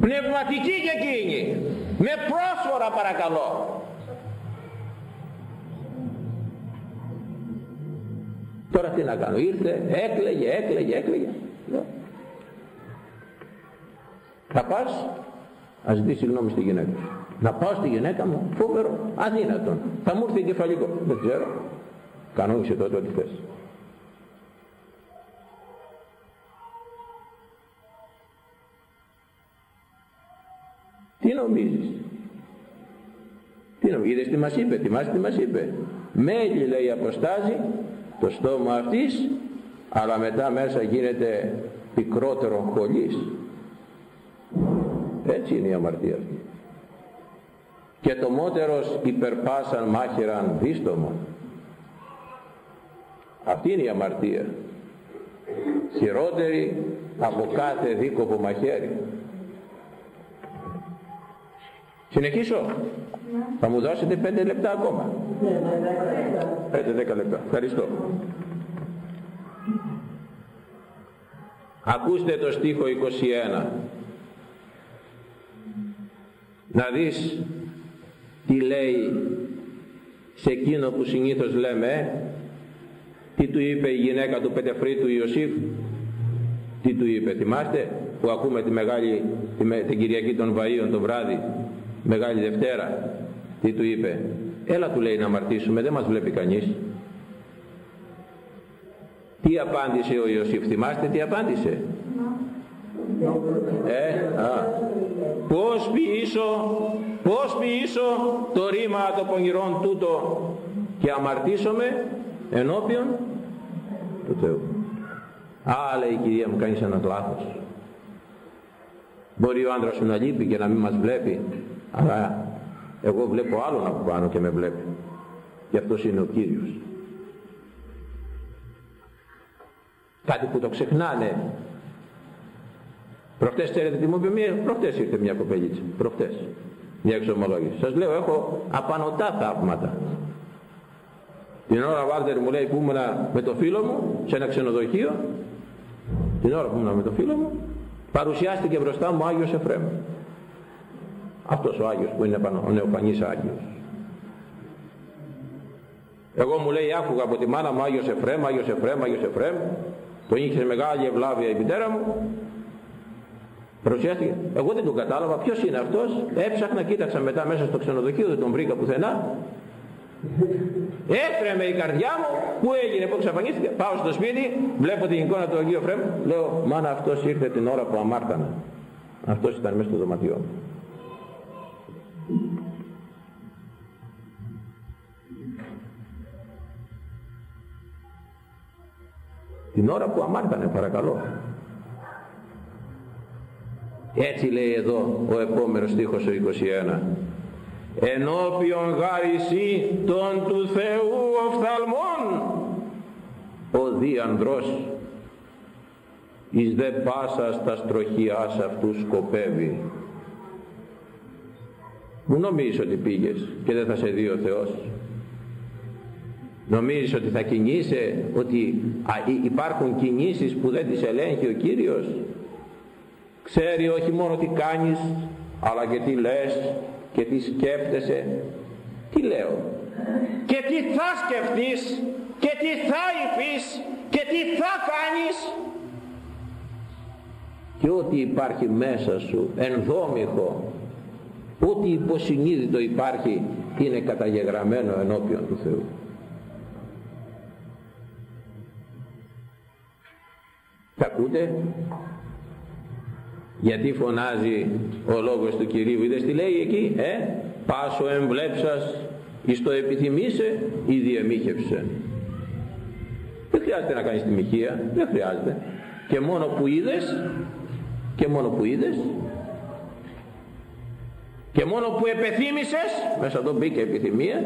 Πνευματική και εκείνη. Με πρόσφορα παρακαλώ. Τώρα τι να κάνω, ήρθε, έκλαιγε, έκλαιγε, έκλαιγε. Θα πας, ας δεις συγγνώμη στη γυναίκα σου. Να πάω στη γυναίκα μου, φοβερό, αδύνατον. Θα μου έρθει εγκεφαλικό. Δεν ξέρω. Κανόνισε τότε ό,τι θες. Τι νομίζεις; Τι νομίζεις; Είδες τι μας είπε, θυμάσαι τι μας είπε; Μέλη λέει αποστάζει το στόμα αυτής αλλά μετά μέσα γίνεται πικρότερο χολής. Έτσι είναι η αμαρτία αυτή. Και το μότερος υπερπάσαν μάχηραν δίστομο αυτή είναι η αμαρτία. Χειρότερη από κάθε δίκοπο μαχαίρι συνεχίσω θα μου δώσετε πέντε λεπτά ακόμα. Πέντε δέκα λεπτά. Ευχαριστώ. Ακούστε το στίχο 21. Να δεις τι λέει σε εκείνο που συνήθως λέμε τι του είπε η γυναίκα του Πετεφρήτου Ιωσήφ; Τι του είπε θυμάστε που ακούμε τη μεγάλη την Κυριακή των Βαΐων το βράδυ; Μεγάλη Δευτέρα τι του είπε; Έλα του λέει να αμαρτήσουμε δεν μας βλέπει κανείς τι απάντησε ο Ιωσήφ θυμάστε τι απάντησε; Ε, α. Πώς ποιήσω, πώς ποιήσω το ρήμα των πονηρών τούτο και αμαρτήσομαι ενώπιον του Θεού. Α, λέει η κυρία μου, κάνεις ένα λάθος. Μπορεί ο άντρας σου να λείπει και να μην μας βλέπει, αλλά εγώ βλέπω άλλον από πάνω και με βλέπει. Και αυτός είναι ο Κύριος. Κάτι που το ξεχνάνε. Προχτές ξέρετε τι μου είπε μία, προχτές ήρθε μια κοπελίτσα, προχτές, μια εξομολόγηση. Σας λέω έχω απανοτά θαύματα. Την ώρα Βάλτερ μου λέει που ήμουν με το φίλο μου σε ένα ξενοδοχείο, την ώρα που ήμουν με το φίλο μου, παρουσιάστηκε μπροστά μου ο Άγιος Εφραίμ. Αυτός ο Άγιος που είναι ο νεοφανής Άγιος. Εγώ μου λέει άκουγα από τη μάνα μου Άγιος Εφραίμ, Άγιος Εφραίμ, Άγιος Εφραίμ, τον είχε μεγάλη ευλάβεια η μητέρα μου Παρουσιάστηκε. Εγώ δεν τον κατάλαβα. Ποιος είναι αυτός; Έψαχνα, κοίταξα μετά μέσα στο ξενοδοχείο, δεν τον βρήκα πουθενά. Έφρεμε η καρδιά μου. Πού έγινε, πού εξαφανίστηκε. Πάω στο σπίτι, βλέπω την εικόνα του Αγίου Φρέμ. Λέω, μάνα αυτός ήρθε την ώρα που αμάρτανα. Αυτός ήταν μέσα στο δωματιό μου. Την ώρα που αμάρτανε παρακαλώ. Έτσι λέει εδώ ο επόμενος στίχος ο 21. Ενώπιον γάρισι των του Θεού οφθαλμών ο δίανδρος εις δε πάσα στα στροχιάς αυτού σκοπεύει. Μου νομίζεις ότι πήγες και δεν θα σε δει ο Θεός. Νομίζεις ότι θα κινείσαι, ότι υπάρχουν κινήσεις που δεν τις ελέγχει ο Κύριος; Ξέρει όχι μόνο τι κάνεις αλλά και τι λες και τι σκέφτεσαι. Τι λέω; Και τι θα σκεφτείς και τι θα υπείς και τι θα κάνεις; Και ό,τι υπάρχει μέσα σου ενδόμηχο ό,τι υποσυνείδητο υπάρχει είναι καταγεγραμμένο ενώπιον του Θεού θα ακούτε; Γιατί φωνάζει ο λόγος του Κυρίου; Είδες τι λέει εκεί; Ε, πάσο εμβλέψας εις το επιθυμήσε ή διεμήχευσε δεν χρειάζεται να κάνεις τη μοιχεία δεν χρειάζεται. Και μόνο που είδες και μόνο που είδες και μόνο που επεθύμησες μέσα εδώ μπήκε επιθυμία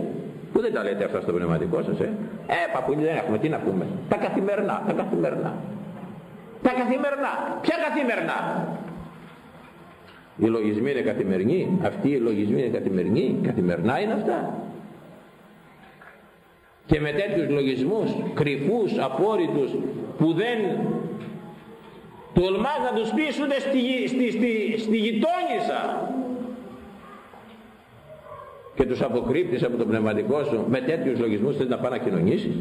που δεν τα λέτε αυτά στο πνευματικό σας ε, ε παππούλη δεν έχουμε τι να πούμε. Τα καθημερινά τα καθημερινά τα καθημερινά ποια καθημερινά; Οι λογισμοί είναι καθημερινοί. Αυτοί οι λογισμοί είναι καθημερινοί. Καθημερινά είναι αυτά. Και με τέτοιους λογισμούς κρυφούς, απόρριτους που δεν τολμάς να τους πεις ούτε στη, στη, στη, στη γειτόνισσα και τους αποκρύπτεις από το πνευματικό σου με τέτοιους λογισμούς θες να πάει να κοινωνήσεις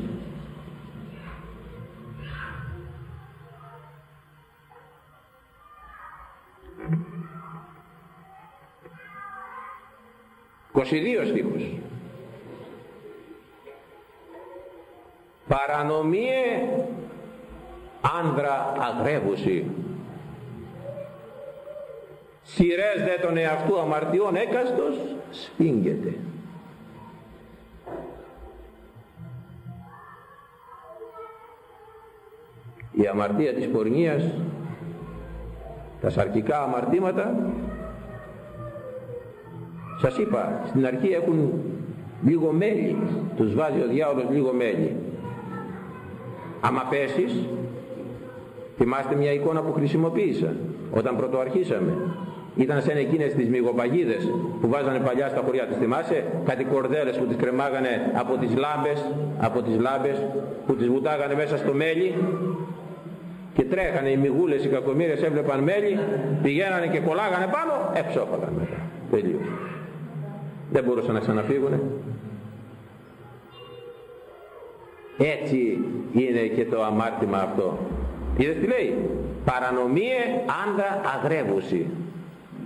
Εικοσιδύο στίχος. Παρανομίε άνδρα αγρεύουση. Σειρές δε τον εαυτού αμαρτιών έκαστος σφίγγεται. Η αμαρτία της πορνείας, τα σαρκικά αμαρτήματα σας είπα, στην αρχή έχουν λίγο μέλι, τους βάζει ο διάολος λίγο μέλι. Άμα πέσεις, θυμάστε μια εικόνα που χρησιμοποίησα όταν πρωτοαρχίσαμε. Ήταν σαν εκείνες τις μυγοπαγίδες που βάζανε παλιά στα χωριά τις θυμάσαι, κάτι κορδέλες που τις κρεμάγανε από τις λάμπες, από τις λάμπες που τις βουτάγανε μέσα στο μέλι και τρέχανε οι μυγούλες, οι κακομύρες έβλεπαν μέλι, πηγαίνανε και κολλάγανε πάνω, εψόφαγαν μετά. Τελείωσε δεν μπορούσαν να ξαναφύγουνε. Έτσι είναι και το αμάρτημα αυτό. Είδες τι λέει; Παρανομίε άντα αγρεύουση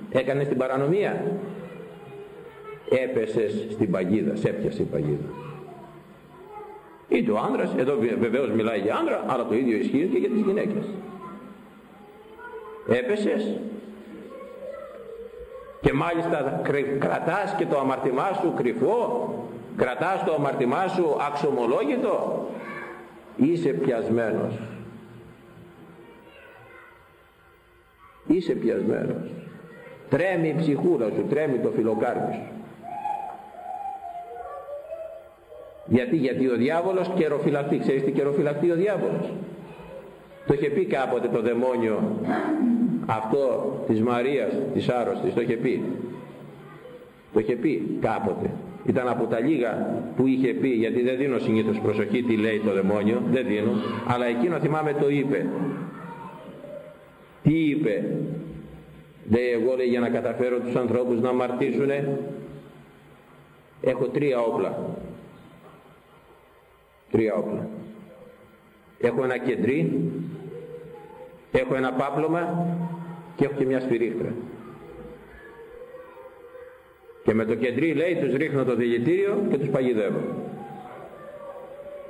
έκανες την παρανομία. Έπεσες στην παγίδα σε έπιασε η παγίδα. Είτε ο άνδρας εδώ βεβαίως μιλάει για άνδρα αλλά το ίδιο ισχύει και για τις γυναίκες. Έπεσες και μάλιστα κρατάς και το αμαρτημά σου κρυφό κρατάς το αμαρτημά σου αξιομολόγητο. Είσαι πιασμένος. Είσαι πιασμένος. Τρέμει η ψυχούρα σου τρέμει το φιλοκάρδι σου. Γιατί, γιατί ο διάβολος καιροφυλακτεί ξέρεις τι καιροφυλακτεί ο διάβολος; Το είχε πει κάποτε το δαιμόνιο αυτό της Μαρίας της άρρωστης το είχε πει. Το είχε πει κάποτε. Ήταν από τα λίγα που είχε πει γιατί δεν δίνω συνήθως προσοχή τι λέει το δαιμόνιο δεν δίνω αλλά εκείνο θυμάμαι το είπε. Τι είπε; Λέει εγώ λέει για να καταφέρω τους ανθρώπους να αμαρτίζουνε έχω τρία όπλα τρία όπλα. Έχω ένα κεντρί έχω ένα πάπλωμα και έχω και μια σφυρίχτρα και με το κεντρί λέει τους ρίχνω το δηλητήριο και τους παγιδεύω.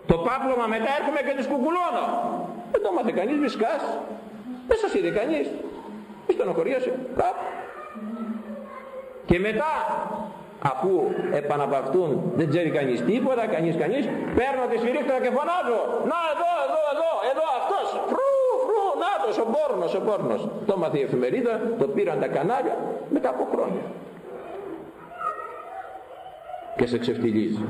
Το πάπλωμα μετά έρχομαι και τους κουκουλώνω. Δεν το μάθε κανείς μη σκάς δεν σας είδε κανείς. Μη στενοχωρίασε κάπου. Και μετά αφού επαναπαυτούν δεν ξέρει κανείς τίποτα κανείς κανείς παίρνω τη σφυρίχτρα και φωνάζω. Να εδώ εδώ εδώ εδώ αυτός. φρου φρου νάτος ο πόρνος ο πόρνος το μάθει η εφημερίδα το πήραν τα κανάλια μετά από χρόνια. Και σε ξεφτυλίζει.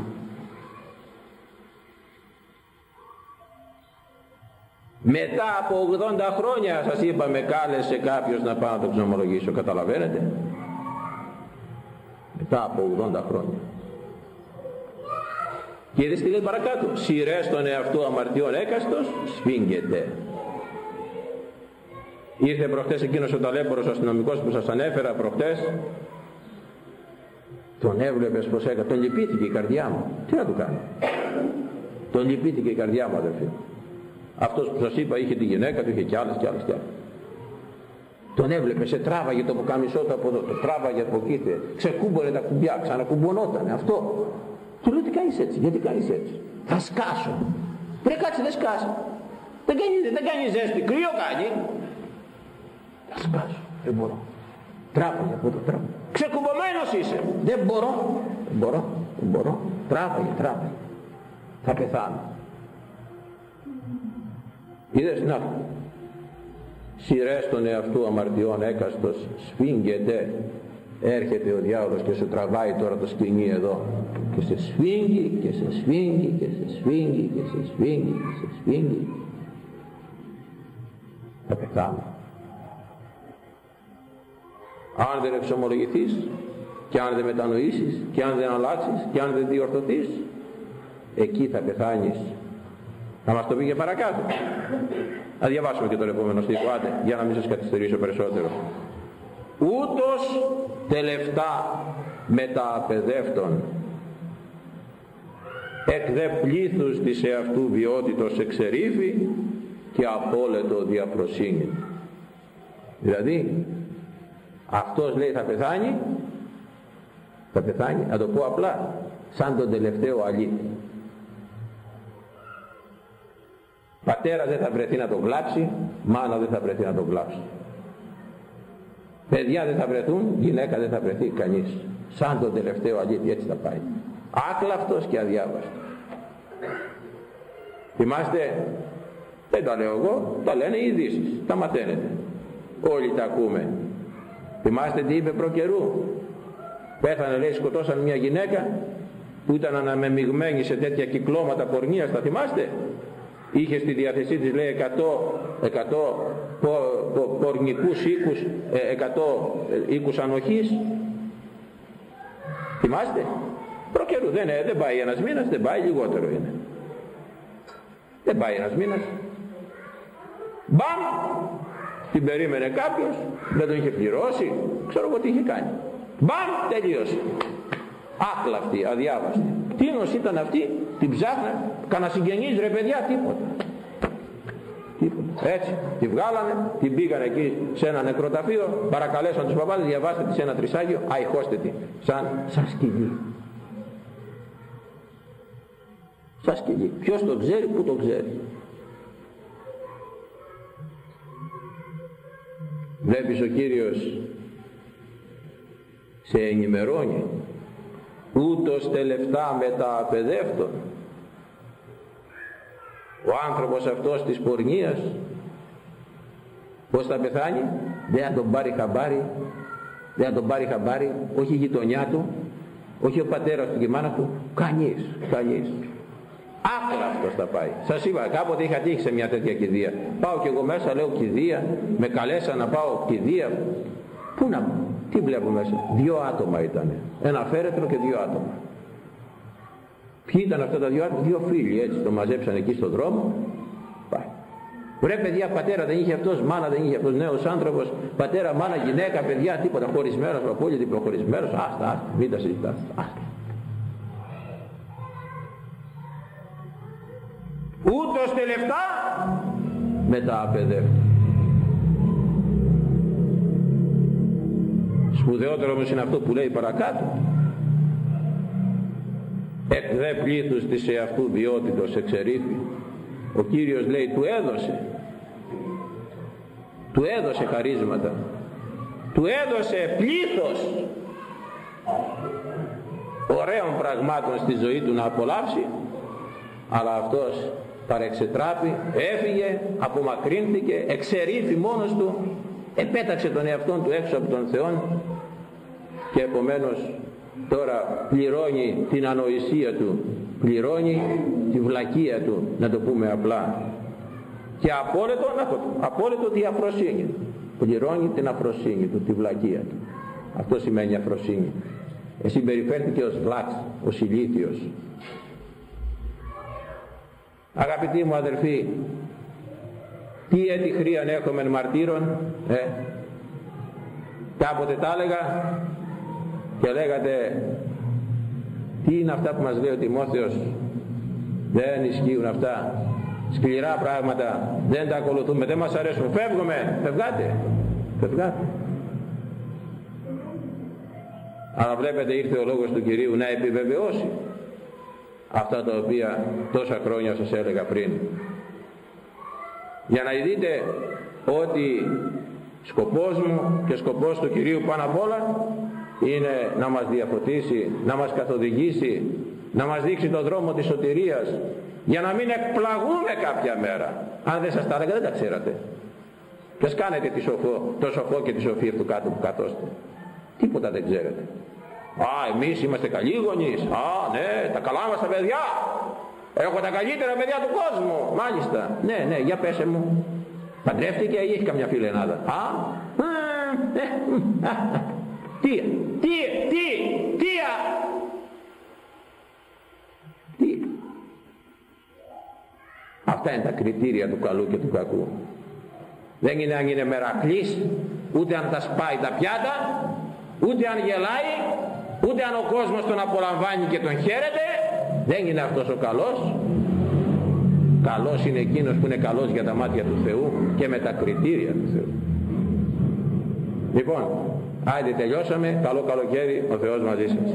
Μετά από 80 χρόνια σας είπα με κάλεσε κάποιος να πάω να το ξενομολογήσω. Καταλαβαίνετε; Μετά από 80 χρόνια. Και είδες τι λέει παρακάτω; Σειρές τον εαυτό αμαρτιών έκαστος σφίγγεται ήρθε προχτές εκείνος ο ταλέπορος αστυνομικός που σας ανέφερα προχτές τον έβλεπες πως έκανε τον λυπήθηκε η καρδιά μου τι να του κάνει τον λυπήθηκε η καρδιά μου αδερφοί αυτός που σας είπα είχε τη γυναίκα του είχε κι άλλες κι άλλες κι άλλες τον έβλεπε, σε τράβαγε το ποκαμισό του από εδώ, το τράβαγε από εκεί, ξεκούμπορε τα κουμπιά, ξανακουμπονότανε αυτό. Του λέω τι κάνεις έτσι, γιατί κάνεις έτσι; Θα σκάσω. Πρέπει κάτσε δεν σκάσω. Δεν κάνει, δεν κάνει ζέστη, κρύο κάνει. Θα σκάσω, δεν μπορώ. Τράβαγε από το τράβαγε. Ξεκουμπωμένος είσαι. Δεν μπορώ, δεν μπορώ, δεν μπορώ. Τράβαγε, τράβαγε. Θα πεθάνω. Είδες, να, σειρές των εαυτού αμαρτιών έκαστος σφίγγεται έρχεται ο διάολος και σου τραβάει τώρα το σκηνή εδώ και σε σφίγγει και σε σφίγγει και σε σφίγγει και σε σφίγγει και σε σφίγγει θα πεθάνω αν δεν εξομολογηθείς και αν δεν μετανοήσεις και αν δεν αλλάξεις και αν δεν διορθωθείς εκεί θα πεθάνεις θα μας το πει και παρακάτω να διαβάσουμε και τον επόμενο στίχο, άντε, για να μην σας καθυστερήσω περισσότερο. Ούτως τελευτά μεταπαιδεύτων εκ δε πλήθους της εαυτού βιότητος εξερήφη και απόλετο διαπροσύνη. Δηλαδή, αυτός λέει θα πεθάνει, θα πεθάνει, να το πω απλά, σαν τον τελευταίο αλήτη. Πατέρα δεν θα βρεθεί να τον κλάψει, μάνα δεν θα βρεθεί να τον κλάψει. Παιδιά δεν θα βρεθούν, γυναίκα δεν θα βρεθεί κανείς. Σαν τον τελευταίο αλήθεια έτσι θα πάει. Άκλαυτος και αδιάβαστος. Θυμάστε, δεν τα λέω εγώ, τα λένε οι ειδήσεις, τα μαθαίνετε. Όλοι τα ακούμε. Θυμάστε τι είπε προ καιρού; Πέθανε λέει σκοτώσαν μια γυναίκα που ήταν αναμεμειγμένη σε τέτοια κυκλώματα πορνείας, τα θυμάστε; Είχε στη διάθεσή της λέει 100, 100 πο, πο, πορνικούς οίκους 100 ε, οίκους ανοχής. Θυμάστε; Προκαιρού δεν, ε, δεν πάει ένας μήνας δεν πάει λιγότερο είναι. Δεν πάει ένας μήνας. Μπαμ την περίμενε κάποιος δεν τον είχε πληρώσει ξέρω εγώ τι είχε κάνει. Μπαμ τελείωσε. Άκλαυτη, αδιάβαστη. Τίνος ήταν αυτή την ψάχνα κανένα συγγενής ρε παιδιά τίποτα. Τίποτα. Έτσι τη βγάλανε την πήγαν εκεί σε ένα νεκροταφείο παρακαλέσαν τους παπάδες διαβάστε τη σε ένα τρισάγιο αϊχώστε τη σαν, σαν σκυλί σαν σκυλί ποιος το ξέρει που το ξέρει βλέπεις ο Κύριος σε ενημερώνει. Ούτως τελευτά μεταπαιδεύτων ο άνθρωπος αυτός της πορνείας πως θα πεθάνει; Δεν θα τον πάρει χαμπάρι δεν θα τον πάρει χαμπάρι όχι η γειτονιά του όχι ο πατέρας του και η μάνα του κανείς κανείς Άκρα αυτός θα πάει. Σας είπα, κάποτε είχα τύχει σε μια τέτοια κηδεία. Πάω κι εγώ μέσα, λέω κηδεία, με καλέσα να πάω κηδεία. Πού να, τι βλέπω μέσα. Δύο άτομα ήταν. Ένα φέρετρο και δύο άτομα. Ποιοι ήταν αυτά τα δύο άτομα, δύο φίλοι έτσι, το μαζέψαν εκεί στον δρόμο. Πάει. Βρε παιδιά, πατέρα δεν είχε αυτός, μάνα δεν είχε αυτός, νέος άνθρωπος, πατέρα, μάνα, γυναίκα, παιδιά, τίποτα, χωρισμένος, απόλυτη προχωρισμένος, άστα, άστα, μην τα συζητάς, άστα. Ούτως τελευταία μετά απαιδεύει. Σπουδαιότερο όμως είναι αυτό που λέει παρακάτω. Εκ δε πλήθους της εαυτού βιότητος εξερήφη. Ο Κύριος λέει του έδωσε. Του έδωσε χαρίσματα. Του έδωσε πλήθος ωραίων πραγμάτων στη ζωή του να απολαύσει αλλά αυτός παρεξετράπη, έφυγε, απομακρύνθηκε, εξερήφη μόνος του, επέταξε τον εαυτό του έξω από τον Θεό και επομένως τώρα πληρώνει την ανοησία του, πληρώνει τη βλακεία του, να το πούμε απλά. Και απόλυτο, απόλυτο τη αφροσύνη. Πληρώνει την αφροσύνη του, τη βλακεία του. Αυτό σημαίνει αφροσύνη. Εσύ περιφέρθηκε ως βλάξ, ως ηλίθιος, Αγαπητοί μου αδελφοί, τι έτη χρίαν έχουμε μαρτύρων, ε, κάποτε τα έλεγα και λέγατε τι είναι αυτά που μας λέει ο Τιμόθεος, δεν ισχύουν αυτά, σκληρά πράγματα, δεν τα ακολουθούμε, δεν μας αρέσουν, φεύγουμε, φευγάτε, φευγάτε. Αλλά βλέπετε ήρθε ο λόγος του Κυρίου να επιβεβαιώσει αυτά τα οποία τόσα χρόνια σας έλεγα πριν. Για να δείτε ότι σκοπός μου και σκοπός του Κυρίου πάνω απ' όλα είναι να μας διαφωτίσει, να μας καθοδηγήσει, να μας δείξει το δρόμο της σωτηρίας για να μην εκπλαγούμε κάποια μέρα. Αν δεν σας τα έλεγα δεν τα ξέρατε. Και κάνετε τη σοφό, το σοφό και τη σοφή αυτού κάτω που καθόστε. Τίποτα δεν ξέρετε. Α, εμείς είμαστε καλοί γονείς. Α, ναι, τα καλά μας τα παιδιά. Έχω τα καλύτερα παιδιά του κόσμου. Μάλιστα. Ναι, ναι, για πέσε μου. Παντρεύτηκε ή έχει καμιά φιλενάδα. Α, ε, ε, τι, τι, τι, τι, τι. Αυτά είναι τα κριτήρια του καλού και του κακού. Δεν είναι αν είναι μερακλής, ούτε αν τα σπάει τα πιάτα, ούτε αν γελάει, ούτε αν ο κόσμος τον απολαμβάνει και τον χαίρεται δεν είναι αυτός ο καλός. Καλός είναι εκείνος που είναι καλός για τα μάτια του Θεού και με τα κριτήρια του Θεού. Λοιπόν άιντε τελειώσαμε. Καλό καλοκαίρι ο Θεός μαζί σας